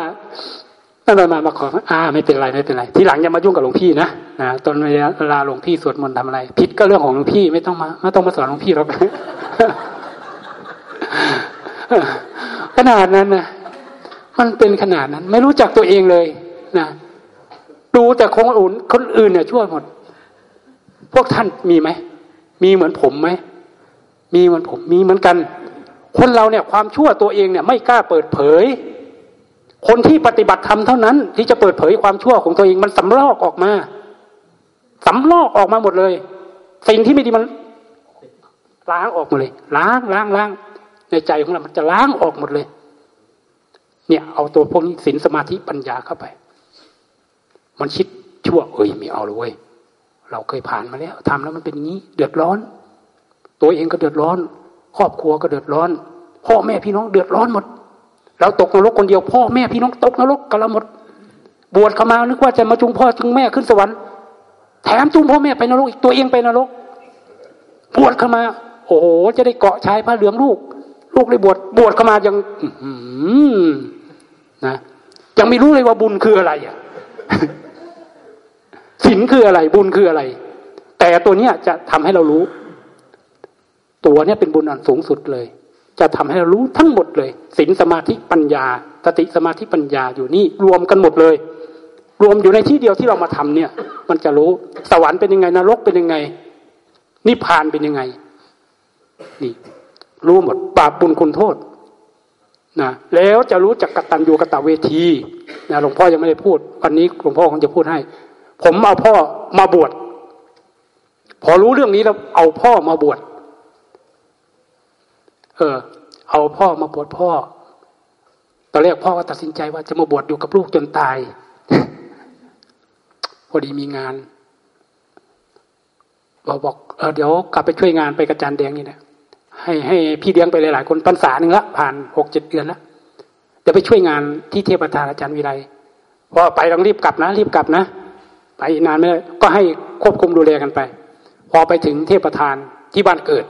นั่นมามาขออ่าไม่เป็นไรไม่เป็นไร ทีหลังอย่ามายุ่งกับหลวงพี่นะนะตอนเวลาหลวงพี่สวดมนต์ทำอะไร ผิดก็เรื่องของหลวงพี่ไม่ต้องมาไม่ต้องมาสอนหลวงพี่หรอกขนาดนั้นนะมันเป็นขนาดนั้น ไม่รู้จักตัวเองเลยนะดูแต่คนอื่นคนอื่นเนี่ยช่วยหมด พวกท่านมีไหมมีเหมือนผมไหมมีเหมือนผมมีเหมือนกัน คนเราเนี่ย ความชั่วตัวเองเนี่ย ไม่กล้าเปิดเผย คนที่ปฏิบัติธรรมเท่านั้น ที่จะเปิดเผยความชั่วของตัวเองมันสำลอกออกมาสำลอกออกมาหมดเลย สิ่งที่ไม่ดีมันล้างออกมาเลย ล้างล้างล้างในใจของเรา มันจะล้างออกหมดเลย เนี่ย เอาตัวพวกนี้ศีลสมาธิปัญญาเข้าไป มันคิดชั่วเอ้ยไม่เอาเลยเว้ยเราเคยผ่านมาแล้วทำแล้วมันเป็นงี้ เดือดร้อน ตัวเองก็เดือดร้อน ครอบครัวก็เดือดร้อน พ่อแม่พี่น้องเดือดร้อนหมด เราตกนรกคนเดียวพ่อแม่พี่น้องตกนรกกันละหมด บวชเข้ามานึกว่าจะมาจุงพ่อจุงแม่ขึ้นสวรรค์แถมจุงพ่อแม่ไปนรกอีกตัวเองไปนรก บวชเข้ามา โอ้โหจะได้เกาะชายผ้าเหลืองลูก ลูกได้บวชบวชเข้ามายังนะยังไม่รู้เลยว่าบุญคืออะไรอะศีลคืออะไร บุญคืออะไร แต่ตัวเนี้ยจะทำให้เรารู้ ตัวเนี้ยเป็นบุญอันสูงสุดเลย จะทำให้เรารู้ทั้งหมดเลยศีลสมาธิปัญญาสติสมาธิปัญญาอยู่นี่รวมกันหมดเลย รวมอยู่ในที่เดียวที่เรามาทำเนี่ย มันจะรู้สวรรค์เป็นยังไงนรกเป็นยังไงนิพพานเป็นยังไง นี่ รู้หมดบาปบุญคุณโทษนะแล้วจะรู้จักกตัญญูกตเวทีนะหลวงพ่อยังไม่ได้พูด วันนี้หลวงพ่อคงจะพูดให้ ผมเอาพ่อมาบวชพอรู้เรื่องนี้แล้วเอาพ่อมาบวช เออ เอาพ่อมาบวชพ่อ ตอนแรกพ่อก็ตัดสินใจว่าจะมาบวชอยู่กับลูกจนตาย พอดีมีงานบอกบอกเออเดี๋ยวกลับไปช่วยงานไปกระจานแดงนี่นะให้ให้พี่เลี้ยงไปหลายๆ คนพรรษาหนึ่งละผ่านหกเจ็ดเดือนแล้วเดี๋ยวไปช่วยงานที่เทพประธานอาจารย์วิไลพอไปต้องรีบกลับนะ รีบกลับนะไปนานไม่ได้ก็ให้ควบคุมดูแลกันไป พอไปถึงเทพประธานที่บ้านเกิด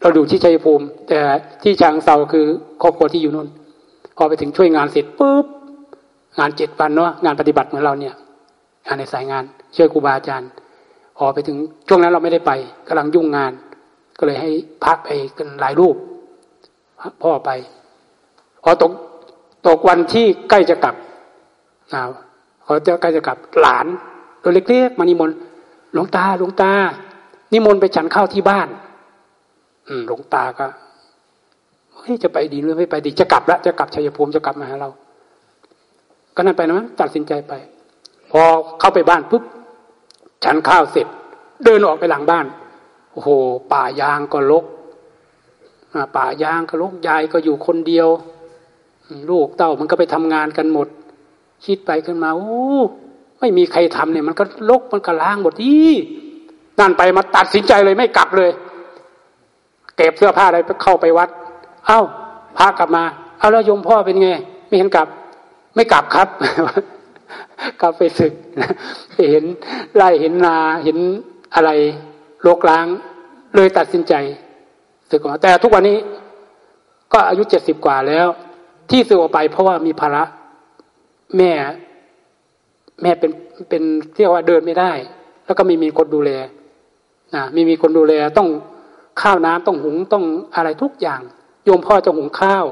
เราดูที่ชัยภูมิ แต่ที่ชางเซาคือครอบครัวที่อยู่นู่น พอไปถึงช่วยงานเสร็จปุ๊บงานเจ็ดวันเนาะงานปฏิบัติเหมือนเราเนี่ยงานในสายงานช่วยครูบาอาจารย์ พอไปถึงช่วงนั้นเราไม่ได้ไปกำลังยุ่งงาน ก็เลยให้พักไปกันหลายรูปพ่อไปพอตกตกวันที่ใกล้จะกลับนะพอจะใกล้จะกลับหลานตัวเล็กๆมานิมนต์หลวงตาหลวงตา นิมนต์ไปฉันข้าวที่บ้าน หลวงตาก็เฮ้ยจะไปดีหรือไม่ไปดีจะกลับแล้วจะกลับชัยภูมิจะกลับมาหาเรา ก็นั่นไปนะตัดสินใจไป พอเข้าไปบ้านปุ๊บฉันข้าวเสร็จ เดินออกไปหลังบ้านโอ้โห ป่ายางก็ลกป่ายางก็ลกยายก็อยู่คนเดียว ลูกเต้ามันก็ไปทำงานกันหมด คิดไปขึ้นมาโอ้ไม่มีใครทำเนี่ย มันก็ลกมันก็ล้างหมดที่นั่นไปมาตัดสินใจเลยไม่กลับเลย เก็บเสื้อผ้าอะไรเข้าไปวัด เอ้าพากลับมา เอาแล้วยมพ่อเป็นไง ไม่เห็นกลับ ไม่กลับครับ กลับไปศึกเห็นไร่เห็นนาเห็นอะไรโลกล้าง เลยตัดสินใจสึกออกแต่ทุกวันนี้ก็อายุเจ็ดสิบกว่าแล้ว ที่สึกออกไปเพราะว่ามีภาระแม่ แม่เป็นเป็นเรียกว่าเดินไม่ได้ แล้วก็ไม่มีคนดูแลนะไม่มีคนดูแลต้อง ข้าวน้ำต้องหุงต้องอะไรทุกอย่าง โยมพ่อจะหุงข้าว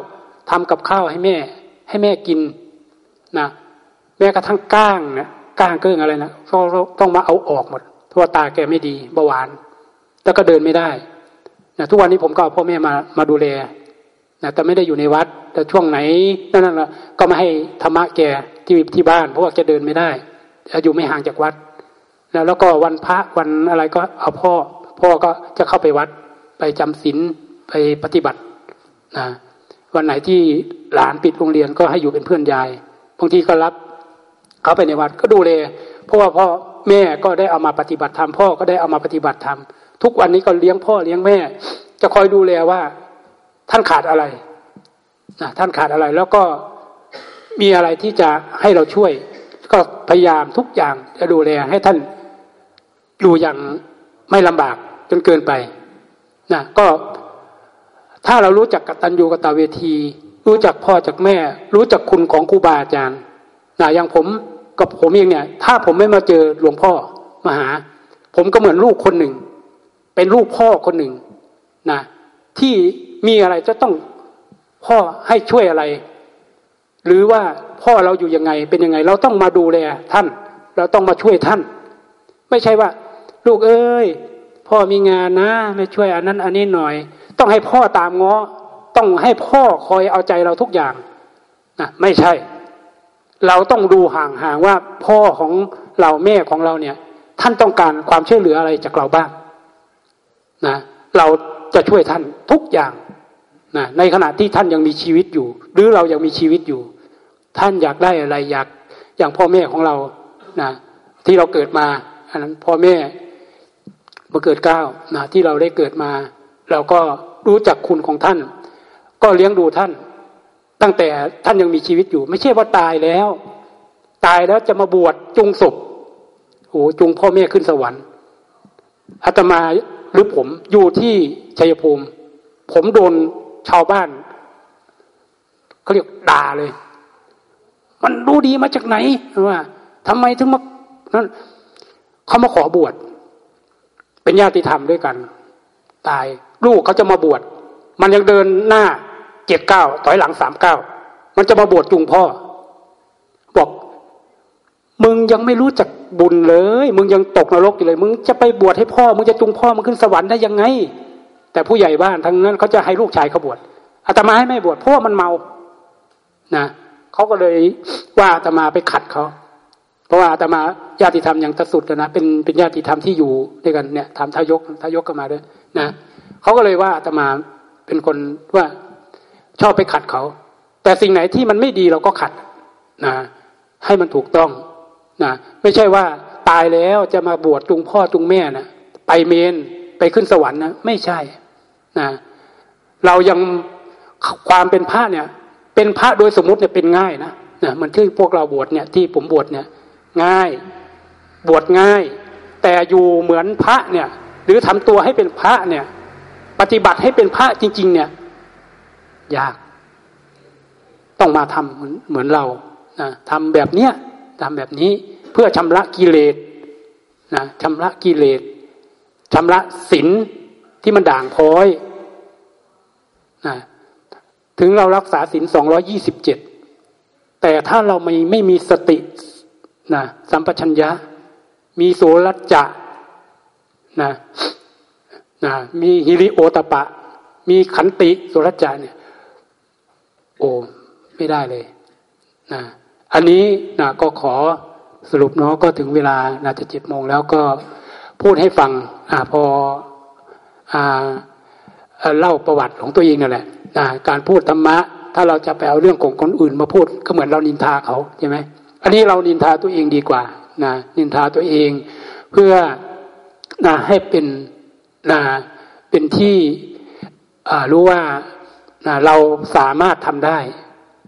ทำกับข้าวให้แม่ ให้แม่กินนะแม้กระทั่งก้างนะก้างเกิ้งอะไรนะต้องต้องมาเอาออกหมดเพราะว่าตาแกไม่ดีเบาหวาน แล้วก็เดินไม่ได้นะทุกวันนี้ผมก็เอาพ่อแม่มามาดูแลนะแต่ไม่ได้อยู่ในวัด แต่ช่วงไหนนั่นน่ะก็มาให้ธรรมะแกที่ที่บ้าน เพราะว่าแกเดินไม่ได้อยู่ไม่ห่างจากวัด แล้วแล้วก็วันพระวันอะไรก็เอาพ่อ พ่อก็จะเข้าไปวัด ไปจำศีลไปปฏิบัตินะวันไหนที่หลานปิดโรงเรียนก็ให้อยู่เป็นเพื่อนยายบางทีก็รับเขาไปในวัดก็ดูแลเพราะว่าพ่อแม่ก็ได้เอามาปฏิบัติธรรมพ่อก็ได้เอามาปฏิบัติธรรมทุกวันนี้ก็เลี้ยงพ่อเลี้ยงแม่ จะคอยดูแลว่า ท่านขาดอะไรนะท่านขาดอะไรแล้วก็มีอะไรที่จะให้เราช่วย ก็พยายามทุกอย่างจะดูแลให้ท่านอยู่อย่างไม่ลำบากจนเกินไป นะก็ถ้าเรารู้จักกตัญญูกตเวที รู้จักพ่อจากแม่ รู้จักคุณของครูบาอาจารย์นะอย่างผมกับผมเองเนี่ย ถ้าผมไม่มาเจอหลวงพ่อมาหา ผมก็เหมือนลูกคนหนึ่ง เป็นลูกพ่อคนหนึ่งนะที่มีอะไรจะต้องพ่อให้ช่วยอะไร หรือว่าพ่อเราอยู่ยังไงเป็นยังไง เราต้องมาดูแลท่าน เราต้องมาช่วยท่าน ไม่ใช่ว่า ลูกเอ้ย พ่อมีงานนะไม่ช่วยอันนั้น อันนี้หน่อย ต้องให้พ่อตามง้อ ต้องให้พ่อคอยเอาใจเราทุกอย่างนะไม่ใช่ เราต้องดูห่างๆว่า พ่อของเราแม่ของเราเนี่ย ท่านต้องการความช่วยเหลืออะไรจากเราบ้างนะเราจะช่วยท่านทุกอย่างนะในขณะที่ท่านยังมีชีวิตอยู่ หรือเรายังมีชีวิตอยู่ ท่านอยากได้อะไรอยากอย่างพ่อแม่ของเรานะที่เราเกิดมาอันนั้นพ่อแม่ มาเกิดเก้านะที่เราได้เกิดมา เราก็รู้จักคุณของท่าน ก็เลี้ยงดูท่าน ตั้งแต่ท่านยังมีชีวิตอยู่ ไม่ใช่ว่าตายแล้ว ตายแล้วจะมาบวชจุงศพโอ้จุงพ่อแม่ขึ้นสวรรค์อาตมาหรือผมอยู่ที่ชัยภูมิ ผมโดนชาวบ้านเขาเรียกด่าเลย มันรู้ดีมาจากไหนว่าทำไมถึงมานั้นเขามาขอบวช เป็นญาติธรรมด้วยกัน ตายลูกเขาจะมาบวช มันยังเดินหน้าเจ็ดเก้าถอยหลังสามเก้ามันจะมาบวชจุงพ่อ บอก มึงยังไม่รู้จักบุญเลย มึงยังตกนรกอยู่เลย มึงจะไปบวชให้พ่อ มึงจะจุงพ่อมึงขึ้นสวรรค์ได้ยังไง แต่ผู้ใหญ่บ้านทั้งนั้นเขาจะให้ลูกชายเขาบวชอาตมาให้ไม่บวชเพราะว่ามันเมา นะเขาก็เลยว่าอาตมาไปขัดเขา เพราะว่าอาตมาญาติธรรมอย่างตสุดนะเป็นเป็นญาติธรรมที่อยู่ด้วยกันเนี่ยทำทายกทายกก็มาด้วยนะเขาก็เลยว่าอาตมาเป็นคนว่าชอบไปขัดเขา แต่สิ่งไหนที่มันไม่ดีเราก็ขัดนะให้มันถูกต้องนะไม่ใช่ว่าตายแล้วจะมาบวชจุงพ่อจุงแม่นะไปเมนไปขึ้นสวรรค์นะไม่ใช่นะเรายังความเป็นพระเนี่ย เป็นพระโดยสมมติเนี่ยเป็นง่ายนะนะมันที่พวกเราบวชเนี่ยที่ผมบวชเนี่ย ง่าย บวชง่าย แต่อยู่เหมือนพระเนี่ย หรือทำตัวให้เป็นพระเนี่ย ปฏิบัติให้เป็นพระจริง ๆ เนี่ย ยาก ต้องมาทำเหมือนเหมือนเรานะทำแบบเนี้ยทำแบบนี้เพื่อชำระกิเลสนะชำระกิเลสชำระศีลที่มันด่างพ้อยนะถึงเรารักษาศีลสองร้อยี่สิบเจ็ดแต่ถ้าเราไม่ไม่มีสติ นะสัมปชัญญะ มีโสรัจจะนะนะมีฮิริโอตปะ มีขันติโสรัจจะเนี่ย โอ้ไม่ได้เลยนะอันนี้นะก็ขอสรุปเนาะก็ถึงเวลาน่าจะเจ็ดโมงแล้วก็พูดให้ฟังอ่าพออ่าเล่าประวัติของตัวเองนั่นแหละนะการพูดธรรมะ ถ้าเราจะไปเอาเรื่องของคนอื่นมาพูดก็เหมือนเรานินทาเขาใช่ไหม อันนี้เรานินทาตัวเองดีกว่านะนินทาตัวเองเพื่อนะให้เป็นนะเป็นที่รู้ว่านะเราสามารถทำได้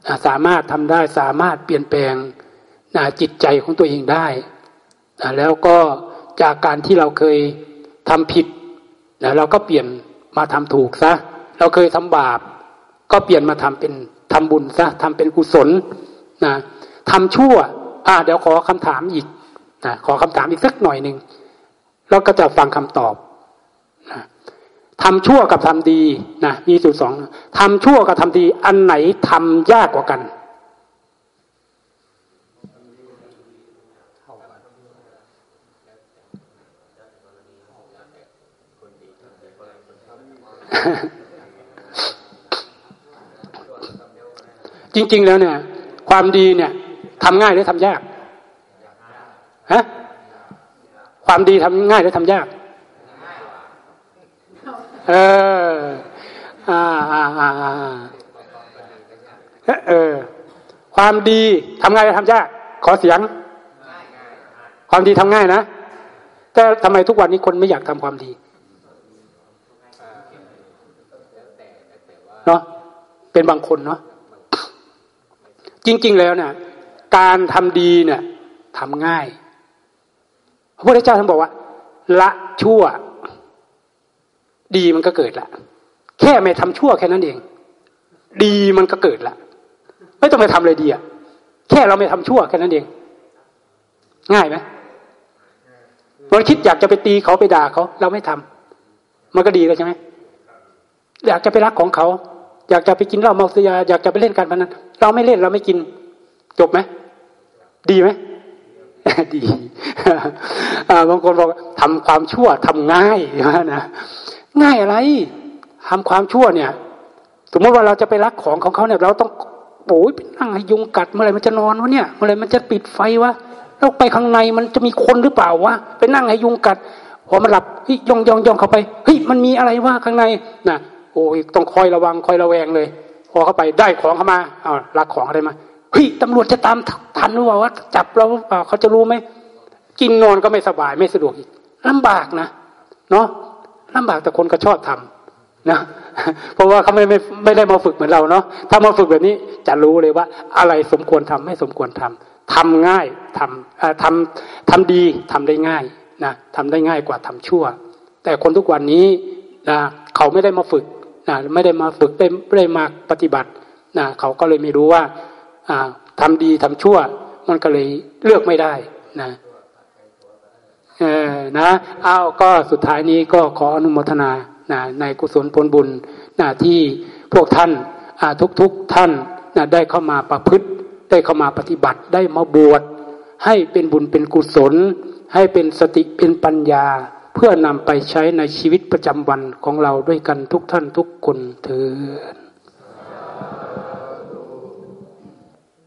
นะสามารถทำได้สามารถเปลี่ยนแปลงนะจิตใจของตัวเองได้นะแล้วก็จากการที่เราเคยทำผิดนะเราก็เปลี่ยนมาทำถูกซะ เราเคยทำบาป ก็เปลี่ยนมาทำเป็นทำบุญซะทำเป็นกุศลนะ ทำชั่ว อ่า เดี๋ยวขอคำถามอีกนะขอคำถามอีกสักหน่อยหนึ่งแล้วก็จะฟังคำตอบนะทำชั่วกับทำดีนะมีสูตรสองทำชั่วกับทำดี อันไหนทำยากกว่ากันจริงๆแล้วเนี่ย ความดีเนี่ย ทำง่ายหรือทำยากฮะความดีทำง่ายหรือทำยากเอออ่าอ่าอ่าเออ ความดีทำง่ายหรือทำยาก ขอเสียง ความดีทำง่ายนะแต่ทำไมทุกวันนี้คนไม่อยากทำความดีเนาะเป็นบางคนเนาะจริง ๆ แล้วเนี่ย การทำดีเนี่ยทำง่าย พระพุทธเจ้าท่านบอกว่า ละชั่ว ดีมันก็เกิดละ แค่ไม่ทำชั่วแค่นั้นเอง ดีมันก็เกิดละ ไม่ต้องไปทำอะไรดีอะแค่เราไม่ทำชั่วแค่นั้นเอง ง่ายไหมเราคิดอยากจะไปตีเขาไปด่าเขา เราไม่ทำมันก็ดีแล้วใช่ไหมอยากจะไปรักของเขา อยากจะไปกินเหล้าเมาสุยาอยากจะไปเล่นการพนันเราไม่เล่นเราไม่กิน จบไหม ดีไหมดีบางคนบอกทำความชั่วทำง่ายนะง่ายอะไรทำความชั่วเนี่ย สมมติว่าเราจะไปรักของของเขาเนี่ยเราต้องโอ้ยไปนั่งให้ยุงกัดเมื่อไรมันจะนอนวะเนี่ยเมื่อไรมันจะปิดไฟวะแล้วไปข้างในมันจะมีคนหรือเปล่าวะไปนั่งให้ยุงกัดพอมันหลับเฮ้ยยองยองยองเข้าไปเฮ้ยมันมีอะไรวะข้างในน่ะโอ้ยต้องคอยระวังคอยระแวงเลย พอเข้าไปได้ของเข้ามาเอารักของอะไรมา เฮ้ยตำรวจจะตามทันหรือเปล่าว่าจับเราเปล่าเขาจะรู้ไหมกินนอนก็ไม่สบายไม่สะดวกอีกลำบากนะเนาะลำบากแต่คนก็ชอบทำนะเพราะว่าเขาไม่ไม่ไม่ได้มาฝึกเหมือนเราเนาะถ้ามาฝึกแบบนี้จะรู้เลยว่า อะไรสมควรทำไม่สมควรทำทำง่ายทำทำทำดีทำได้ง่ายนะทำได้ง่ายกว่าทำชั่ว แต่คนทุกวันนี้นะเขาไม่ได้มาฝึกนะไม่ได้มาฝึกไม่ได้มาปฏิบัตินะเขาก็เลยไม่รู้ว่า ทำดีทำชั่ว มันก็เลยเลือกไม่ได้นะเออนะเอาวก็สุดท้ายนี้ก็ขออนุโมทนานะในกุศลผลบุญนะที่พวกท่านทุกๆทท่านนะได้เข้ามาประพฤติ ได้เข้ามาปฏิบัติได้มาบวชให้เป็นบุญเป็นกุศล ให้เป็นสติเป็นปัญญา เพื่อนำไปใช้ในชีวิตประจำวันของเราด้วยกันทุกท่านทุกคนเถิด